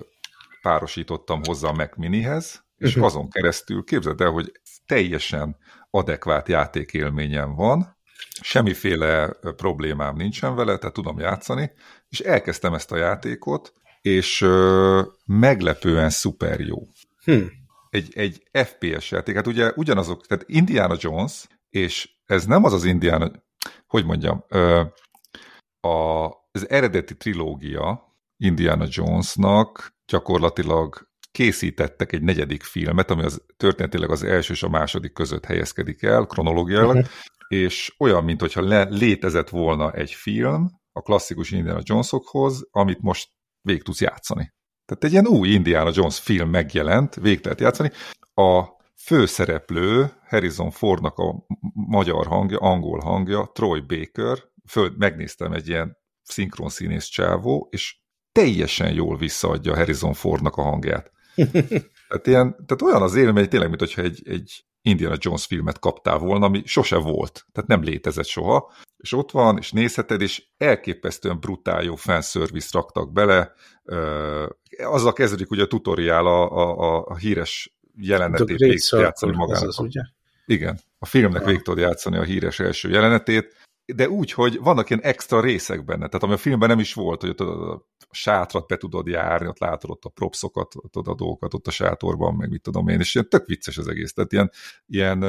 párosítottam hozzá a Mac Minihez, és uh-huh. azon keresztül képzeld el, hogy teljesen adekvát játékélményem van, semmiféle problémám nincsen vele, tehát tudom játszani, és elkezdtem ezt a játékot, és ö, meglepően szuper jó. Hmm. Egy, egy FPS játék, hát ugye ugyanazok, tehát Indiana Jones, és ez nem az az Indiana, hogy mondjam, ö, a, az eredeti trilógia Indiana Jonesnak gyakorlatilag készítettek egy negyedik filmet, ami az történetileg az első és a második között helyezkedik el, kronológiailag, uh-huh. és olyan, mintha létezett volna egy film a klasszikus Indiana Jonesokhoz, amit most végig tudsz játszani. Tehát egy ilyen új Indiana Jones film megjelent, végig lehet játszani. A főszereplő Harrison Fordnak a magyar hangja, angol hangja, Troy Baker, föld, megnéztem egy ilyen szinkron színész csávó, és teljesen jól visszaadja Harrison Fordnak a hangját. *laughs* tehát, ilyen, tehát olyan az élmény, tényleg, mint hogyha egy, egy Indiana Jones filmet kaptál volna, ami sose volt, tehát nem létezett soha, és ott van, és nézheted, és elképesztően brutál jó fanservice raktak bele, azzal kezdődik ugye a tutoriál a, a, a híres jelenetét végig játszani magának. Az, ugye? Igen, a filmnek végig tudod játszani a híres első jelenetét, de úgy, hogy vannak ilyen extra részek benne, tehát ami a filmben nem is volt, hogy ott a sátrat be tudod járni, ott látod ott a propszokat, ott a dolgokat ott a sátorban, meg mit tudom én, és ilyen tök vicces az egész, tehát ilyen, ilyen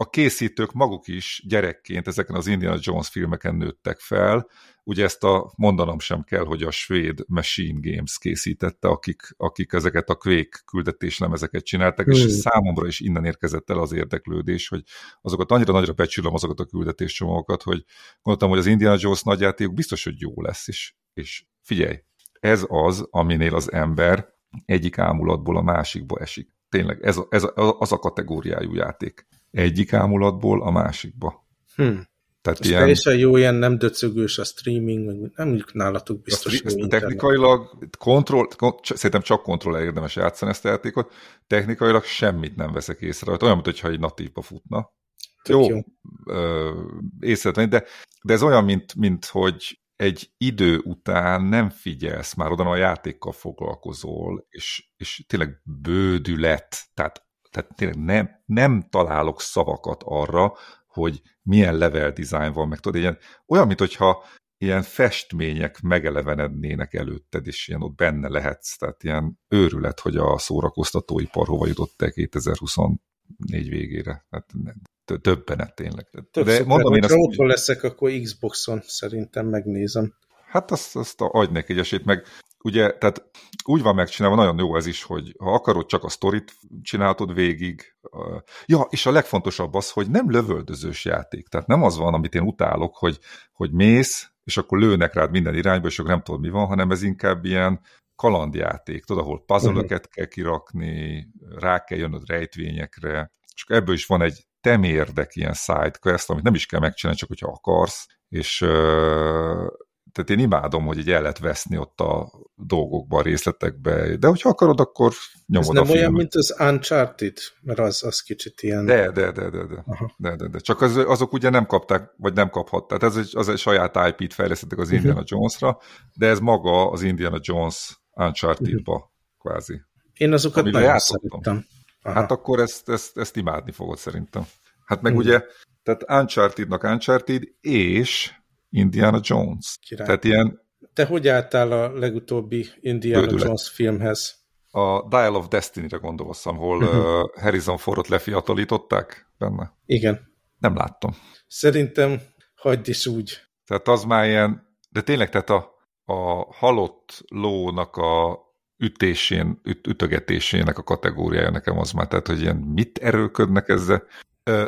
a készítők maguk is gyerekként ezeken az Indiana Jones filmeken nőttek fel, ugye ezt a mondanom sem kell, hogy a svéd Machine Games készítette, akik, akik ezeket a Quake küldetéslemezeket csináltak, mm. és hmm. számomra is innen érkezett el az érdeklődés, hogy azokat annyira nagyra becsülöm azokat a küldetéscsomagokat, hogy gondoltam, hogy az Indiana Jones nagyjáték biztos, hogy jó lesz, és, és figyelj, ez az, aminél az ember egyik ámulatból a másikba esik. Tényleg, ez, ez az a kategóriájú játék. Egyik ámulatból a másikba. Hmm. Tehát ilyen... teljesen jó, ilyen nem döcögős a streaming, vagy nem mondjuk nálatok biztos. Ezt, ezt technikailag, kontroll, kont, szerintem csak kontroll érdemes játszani ezt a játékot, technikailag semmit nem veszek észre olyan, mintha egy natívba futna. Tök jó, jó. észrevetni, de, de ez olyan, mint, mint hogy egy idő után nem figyelsz már oda, a játékkal foglalkozol, és, és tényleg bődület, tehát, tehát tényleg nem, nem találok szavakat arra, hogy milyen level design van, meg tudod, ilyen, olyan, mint hogyha ilyen festmények megelevenednének előtted, és ilyen ott benne lehetsz. Tehát ilyen őrület, hogy a szórakoztatóipar hova jutott el 2024 végére. Hát többenet tényleg. Több De mondom, én ha otthon leszek, akkor Xboxon szerintem megnézem. Hát azt, azt adj neki egy esélyt, meg ugye, tehát úgy van megcsinálva, nagyon jó ez is, hogy ha akarod, csak a sztorit csináltod végig. Ja, és a legfontosabb az, hogy nem lövöldözős játék. Tehát nem az van, amit én utálok, hogy, hogy mész, és akkor lőnek rád minden irányba, és akkor nem tudod, mi van, hanem ez inkább ilyen kalandjáték, tudod, ahol puzzle uh-huh. kell kirakni, rá kell jönnöd rejtvényekre, és ebből is van egy temérdek ilyen sidequest, amit nem is kell megcsinálni, csak hogyha akarsz, és tehát én imádom, hogy így el lehet veszni ott a dolgokban, a részletekbe, de hogyha akarod, akkor nyomod Ez nem olyan, mint az Uncharted, mert az, az kicsit ilyen... De, de, de, de, de, de, de, de. Csak az, azok ugye nem kapták, vagy nem kaphatták. Tehát ez egy, az egy saját IP-t fejlesztettek az uh-huh. Indiana Jones-ra, de ez maga az Indiana Jones Uncharted-ba uh-huh. kvázi. Én azokat nagyon játszottam. szerettem. Aha. Hát akkor ezt, ezt, ezt imádni fogod szerintem. Hát meg uh-huh. ugye, tehát Uncharted-nak Uncharted, és Indiana Jones. Király. Tehát ilyen... Te hogy álltál a legutóbbi Indiana bődület. Jones filmhez? A Dial of Destiny-re gondolsz, ahol uh-huh. uh, Harrison Fordot lefiatalították benne? Igen. Nem láttam. Szerintem hagyd is úgy. Tehát az már ilyen, de tényleg, tehát a, a halott lónak a ütésén, üt, ütögetésének a kategóriája nekem az már, tehát hogy ilyen mit erőködnek ezzel.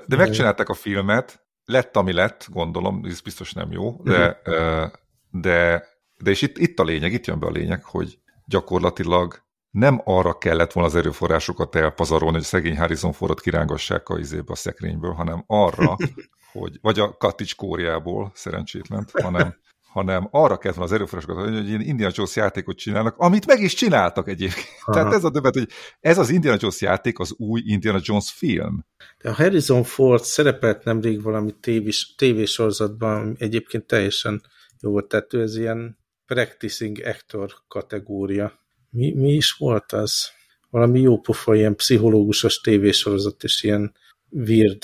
De megcsinálták a filmet, lett, ami lett, gondolom, ez biztos nem jó, de, uh-huh. de, de és itt, itt a lényeg, itt jön be a lényeg, hogy gyakorlatilag nem arra kellett volna az erőforrásokat elpazarolni, hogy szegény Harrison Fordot kirángassák a izébe a szekrényből, hanem arra, *laughs* hogy, vagy a Katics kóriából, szerencsétlent, hanem, hanem arra volna az erőforrásokat, hogy egy Indiana Jones játékot csinálnak, amit meg is csináltak egyébként. Aha. Tehát ez a döbbet, hogy ez az Indiana Jones játék az új Indiana Jones film. De a Harrison Ford szerepelt nemrég valami tévés, tévésorozatban, egyébként teljesen jó volt, tehát ez ilyen practicing actor kategória. mi, mi is volt az? Valami jó pofa, ilyen pszichológusos tévésorozat, és ilyen weird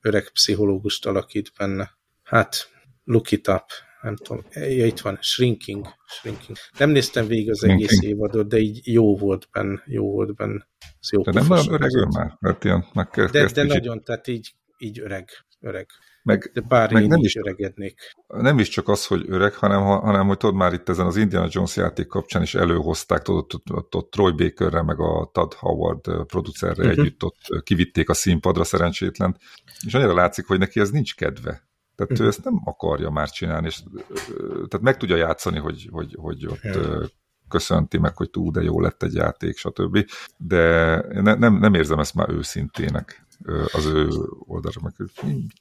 öreg pszichológust alakít benne. Hát, look it up. Nem tudom, ja, itt van, Shrinking. Shrinking. Nem néztem végig az Shrinking. egész évadot, de így jó volt benne, jó volt benne. Ez jó de nem nagyon öreg már, mert ilyen De, de nagyon, tehát így, így öreg, öreg. Meg, De bár meg én nem is öregednék. Nem is csak az, hogy öreg, hanem, hanem hogy tudod, már itt ezen az Indiana Jones játék kapcsán is előhozták, tudod, ott, ott, Troy Bakerre, meg a Todd Howard producerre uh-huh. együtt ott kivitték a színpadra szerencsétlen, és annyira látszik, hogy neki ez nincs kedve. Tehát uh-huh. ő ezt nem akarja már csinálni, és tehát meg tudja játszani, hogy, hogy, hogy ott köszönti meg, hogy túl, de jó lett egy játék, stb. De ne, nem, nem érzem ezt már őszintének az ő oldalra, meg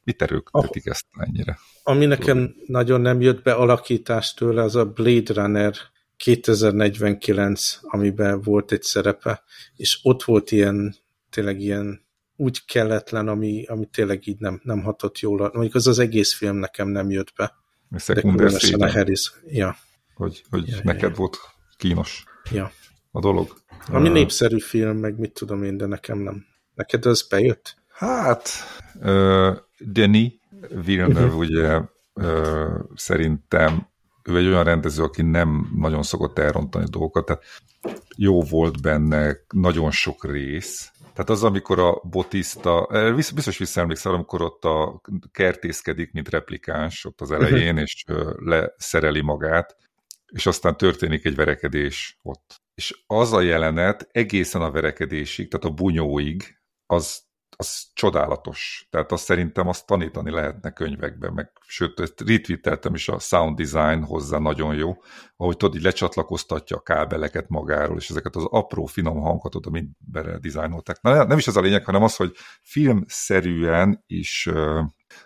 mit erőködik ezt ennyire? Ami nekem nagyon nem jött be alakítás tőle, az a Blade Runner 2049, amiben volt egy szerepe, és ott volt ilyen, tényleg ilyen úgy kelletlen, ami, ami tényleg így nem, nem hatott jól. Mondjuk az az egész film nekem nem jött be. Szekunder a Harris. Ja. Hogy, hogy ja, neked ja. volt kínos ja. a dolog. Ami uh, népszerű film, meg mit tudom én, de nekem nem. Neked az bejött? Hát, uh, Denis Villeneuve uh-huh. ugye uh, szerintem ő egy olyan rendező, aki nem nagyon szokott elrontani dolgokat, tehát jó volt benne nagyon sok rész, tehát az, amikor a botista, biztos visszaemlékszel, amikor ott a kertészkedik, mint replikáns ott az elején, uh-huh. és leszereli magát, és aztán történik egy verekedés ott. És az a jelenet egészen a verekedésig, tehát a bunyóig, az az csodálatos. Tehát azt szerintem azt tanítani lehetne könyvekben, meg sőt, retweeteltem is a sound design hozzá nagyon jó, ahogy tudod, így lecsatlakoztatja a kábeleket magáról, és ezeket az apró, finom hangokat oda mind dizájnolták. Na, nem is ez a lényeg, hanem az, hogy filmszerűen is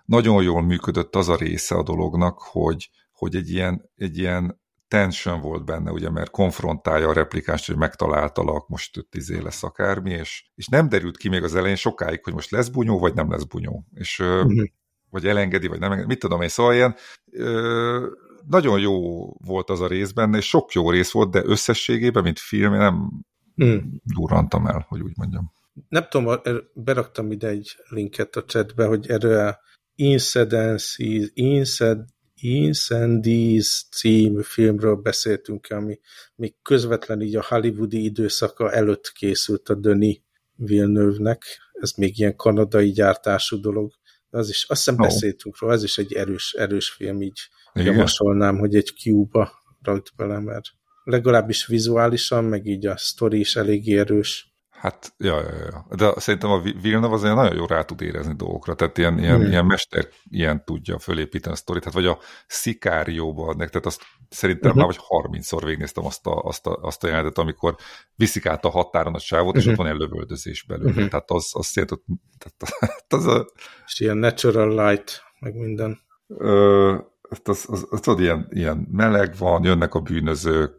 nagyon jól működött az a része a dolognak, hogy, hogy egy ilyen, egy ilyen tension volt benne, ugye, mert konfrontálja a replikást, hogy megtaláltalak, most tíz lesz akármi, és, és nem derült ki még az elején sokáig, hogy most lesz bunyó, vagy nem lesz bunyó. És uh-huh. vagy elengedi, vagy nem engedi, mit tudom én, szóval ilyen ö, nagyon jó volt az a rész benne, és sok jó rész volt, de összességében, mint film, nem uh-huh. durrantam el, hogy úgy mondjam. Nem tudom, beraktam ide egy linket a chatbe, hogy erről incidences, inced, Incendies című filmről beszéltünk, ami még közvetlen így a hollywoodi időszaka előtt készült a Denis Villeneuve-nek. Ez még ilyen kanadai gyártású dolog. De az is, azt hiszem oh. beszéltünk róla, ez is egy erős, erős film, így Igen. javasolnám, hogy egy Q-ba rajt bele, mert legalábbis vizuálisan, meg így a sztori is elég erős. Hát, ja, ja, ja. De szerintem a Villeneuve azért nagyon jól rá tud érezni dolgokra, tehát ilyen, ilyen, hmm. ilyen mester ilyen tudja fölépíteni a sztorit, hát vagy a Szikárióba adnak, tehát azt szerintem uh-huh. már vagy 30-szor végnéztem azt a, azt, a, azt a jelenetet, amikor viszik át a határon a sávot, uh-huh. és ott mhm. van egy lövöldözés belőle, uh-huh. tehát az, az szerintem, tehát, *laughs* az a... És ilyen natural light, meg minden. Ö, az, az, az, az, tudod, ilyen, ilyen meleg van, jönnek a bűnözők,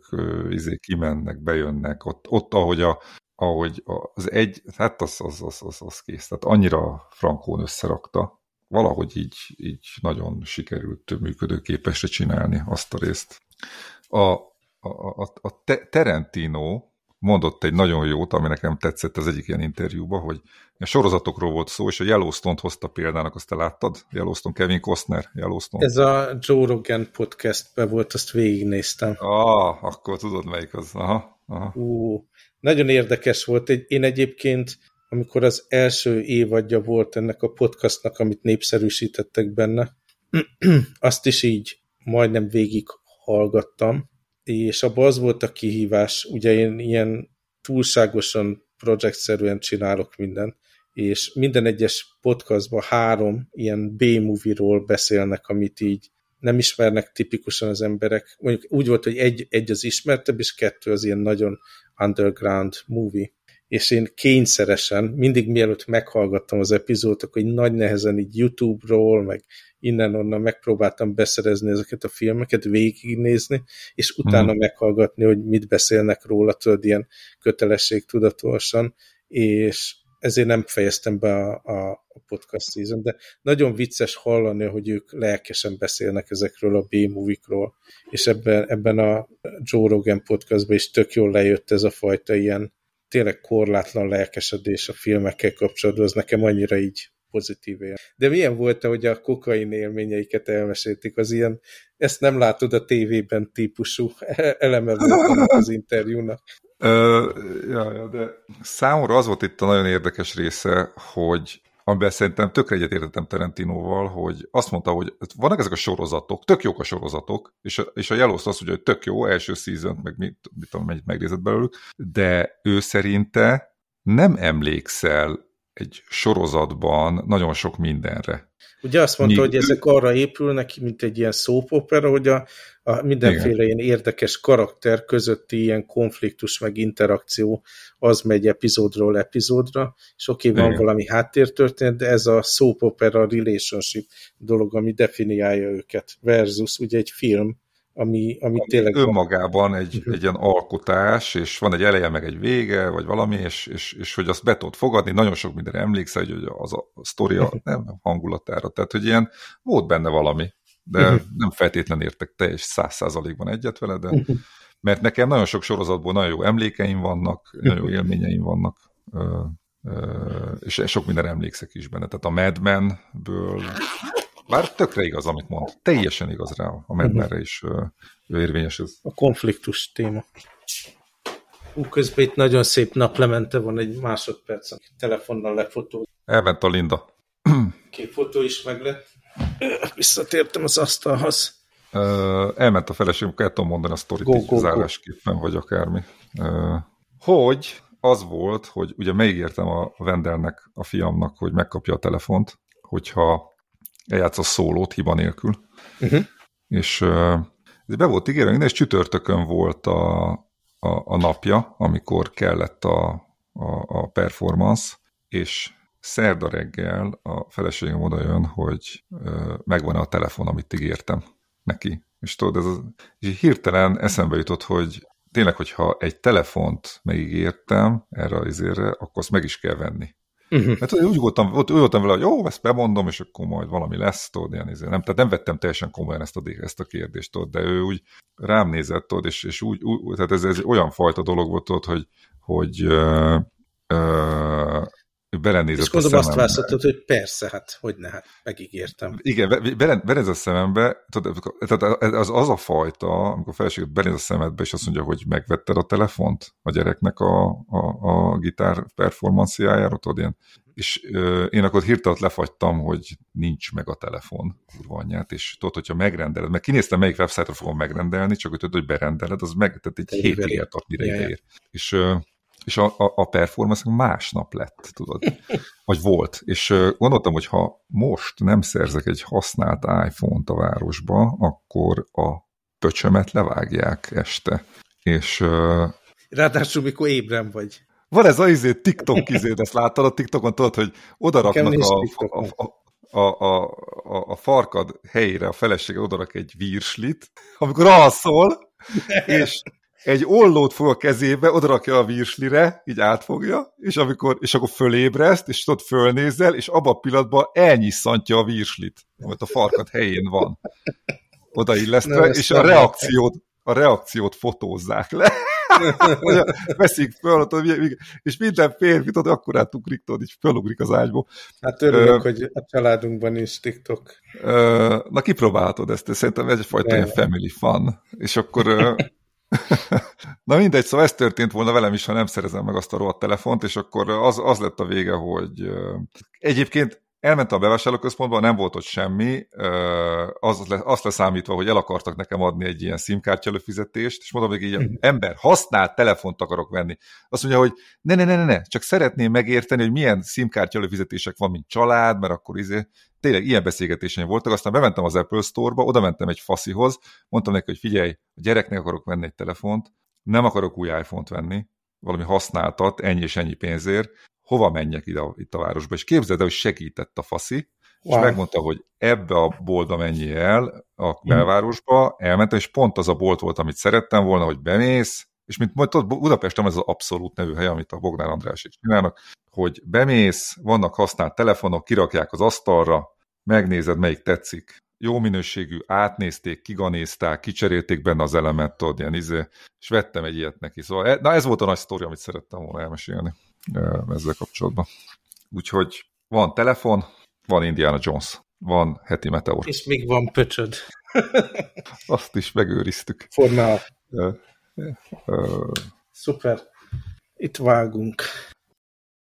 izé, kimennek, bejönnek, ott, ott ahogy a, ahogy az egy, hát az, az, az, az, az kész. Tehát annyira frankón összerakta, valahogy így, így nagyon sikerült működőképesre csinálni azt a részt. A, a, a, a Terentino mondott egy nagyon jót, ami nekem tetszett az egyik ilyen interjúban, hogy a sorozatokról volt szó, és a Yellowstone-t hozta példának, azt te láttad? Yellowstone, Kevin Costner, Yellowstone. Ez a Joe Rogan podcastben volt, azt végignéztem. Ah, akkor tudod melyik az. Aha, aha. Uh, nagyon érdekes volt. Én egyébként, amikor az első évadja volt ennek a podcastnak, amit népszerűsítettek benne, *clears throat* azt is így majdnem végig hallgattam, és abban az volt a kihívás, ugye én ilyen túlságosan projektszerűen csinálok mindent, és minden egyes podcastban három ilyen B-movie-ról beszélnek, amit így nem ismernek tipikusan az emberek. Mondjuk úgy volt, hogy egy, egy az ismertebb, és kettő az ilyen nagyon underground movie. És én kényszeresen, mindig mielőtt meghallgattam az epizódot, akkor így nagy nehezen így YouTube-ról, meg innen-onnan megpróbáltam beszerezni ezeket a filmeket, végignézni, és utána mm. meghallgatni, hogy mit beszélnek róla, tudod, ilyen kötelesség tudatosan, és ezért nem fejeztem be a, a, a podcast season, de nagyon vicces hallani, hogy ők lelkesen beszélnek ezekről a B-movikról, és ebben, ebben a Joe Rogan podcastban is tök jól lejött ez a fajta ilyen tényleg korlátlan lelkesedés a filmekkel kapcsolatban, az nekem annyira így pozitív él. De milyen volt, hogy a kokain élményeiket elmesélték, az ilyen, ezt nem látod a tévében típusú *laughs* eleme volt az interjúnak. Ö, ja, ja, de számomra az volt itt a nagyon érdekes része, hogy amiben szerintem tökre egyetértettem Tarantinóval, hogy azt mondta, hogy vannak ezek a sorozatok, tök jók a sorozatok, és a, és a Yellowstone azt hogy tök jó, első season, meg mit, mit tudom, mennyit megnézett belőlük, de ő szerinte nem emlékszel egy sorozatban nagyon sok mindenre. Ugye azt mondta, Mi... hogy ezek arra épülnek, mint egy ilyen soap opera, hogy a, a mindenféle Igen. ilyen érdekes karakter közötti ilyen konfliktus meg interakció, az megy epizódról epizódra, és oké, okay, van Igen. valami háttértörténet, de ez a soap opera relationship dolog, ami definiálja őket, versus ugye egy film, ami, ami tényleg... Önmagában egy, uh-huh. egy ilyen alkotás, és van egy eleje, meg egy vége, vagy valami, és, és, és hogy azt be tudod fogadni, nagyon sok mindenre emlékszel, hogy az a sztoria uh-huh. nem hangulatára, tehát hogy ilyen volt benne valami, de uh-huh. nem feltétlenül értek teljes száz százalékban egyet vele, de mert nekem nagyon sok sorozatból nagyon jó emlékeim vannak, nagyon jó élményeim vannak, és sok minden emlékszek is benne. Tehát a Mad Men-ből bár tökre igaz, amit mond. Teljesen igaz rá a medmerre is ő érvényes ez. A konfliktus téma. Ú, közben itt nagyon szép naplemente van egy másodperc, aki telefonnal lefotó. Elment a Linda. *clears throat* Két fotó is meg lett. *clears throat* Visszatértem az asztalhoz. Uh, elment a feleségem, el tudom mondani a sztorit go, go, zárásképpen, vagy akármi. Uh, hogy az volt, hogy ugye megígértem a vendelnek, a fiamnak, hogy megkapja a telefont, hogyha eljátsz a szólót hiba nélkül. Uh-huh. És ez be volt ígérve, és csütörtökön volt a, a, a napja, amikor kellett a, a, a performance, és szerda reggel a feleségem oda jön, hogy uh, megvan-e a telefon, amit ígértem neki. És tudod, ez az, és hirtelen eszembe jutott, hogy tényleg, hogyha egy telefont megígértem erre az izére, akkor azt meg is kell venni. Uh-huh. Mert úgy voltam, úgy voltam vele, hogy jó, ezt bemondom, és akkor majd valami lesz, tudod, ilyen izé. nem, tehát nem vettem teljesen komolyan ezt a, ezt a kérdést, tudod, de ő úgy rám nézett, tudod, és, és úgy, úgy, tehát ez, ez olyan fajta dolog volt, tudod, hogy, hogy ö, ö, belenézett És gondolom azt választottad, hogy persze, hát hogy ne, hát megígértem. Igen, benéz a szemembe, tehát az, az a fajta, amikor a feleséget benéz a szemedbe, és azt mondja, hogy megvetted a telefont a gyereknek a, a, a gitár performanciájára, tudod, ilyen. És ö, én akkor hirtelen lefagytam, hogy nincs meg a telefon, kurva anyját, és tudod, hogyha megrendeled, mert kinéztem, melyik websájtra fogom megrendelni, csak hogy tudod, hogy berendeled, az meg, tehát egy hétig tart, mire ideér. És ö, és a, a, a performance másnap lett, tudod, vagy volt. És gondoltam, hogy ha most nem szerzek egy használt iPhone-t a városba, akkor a pöcsömet levágják este. És... Ráadásul, mikor ébren vagy. Van ez a izé, TikTok izé, ezt láttad a TikTokon, tudod, hogy odaraknak a, a, a, a, a, a, a farkad helyére a felesége odarak egy vírslit, amikor alszol, *laughs* és egy ollót fog a kezébe, odarakja a virslire, így átfogja, és, amikor, és akkor fölébreszt, és tudod, fölnézel, és abban a pillanatban elnyisszantja a virslit, amit a farkat helyén van. Odaillesztve, és a reakciót, a reakciót fotózzák le. *laughs* veszik föl, és minden férfi, tudod, akkorát ugrik, tudod, így fölugrik az ágyból. Hát örülök, uh, hogy a családunkban is TikTok. Uh, na, kipróbálhatod ezt, szerintem ez egyfajta ilyen family fun. És akkor uh, *laughs* Na mindegy, szóval ez történt volna velem is, ha nem szerezem meg azt a rohadt telefont, és akkor az, az lett a vége, hogy egyébként elmentem a bevásárlóközpontba, nem volt ott semmi, az, azt leszámítva, hogy el akartak nekem adni egy ilyen SIM-kártya előfizetést, és mondom, hogy így, mhm. ember, használt telefont akarok venni. Azt mondja, hogy ne, ne, ne, ne, ne, csak szeretném megérteni, hogy milyen SIM-kártya előfizetések van, mint család, mert akkor izé, tényleg ilyen beszélgetéseim voltak, aztán bementem az Apple Store-ba, oda mentem egy faszihoz, mondtam neki, hogy figyelj, a gyereknek akarok venni egy telefont, nem akarok új iPhone-t venni, valami használtat, ennyi és ennyi pénzért, hova menjek ide a, itt a városba, és képzeld el, hogy segített a faszi, wow. és megmondta, hogy ebbe a boltba mennyi el a belvárosba, elmentem, és pont az a bolt volt, amit szerettem volna, hogy bemész, és mint majd tudod, Budapesten ez az abszolút nevű hely, amit a Bognár András is csinálnak, hogy bemész, vannak használt telefonok, kirakják az asztalra, megnézed, melyik tetszik, jó minőségű, átnézték, kiganézták, kicserélték benne az elemet, tudod, ilyen izé, és vettem egy ilyet neki. Szóval, e, na ez volt a nagy sztori, amit szerettem volna elmesélni ezzel kapcsolatban. Úgyhogy van telefon, van Indiana Jones, van heti meteor. És még van pöcsöd. *laughs* Azt is megőriztük. Formál. Szuper. Itt vágunk.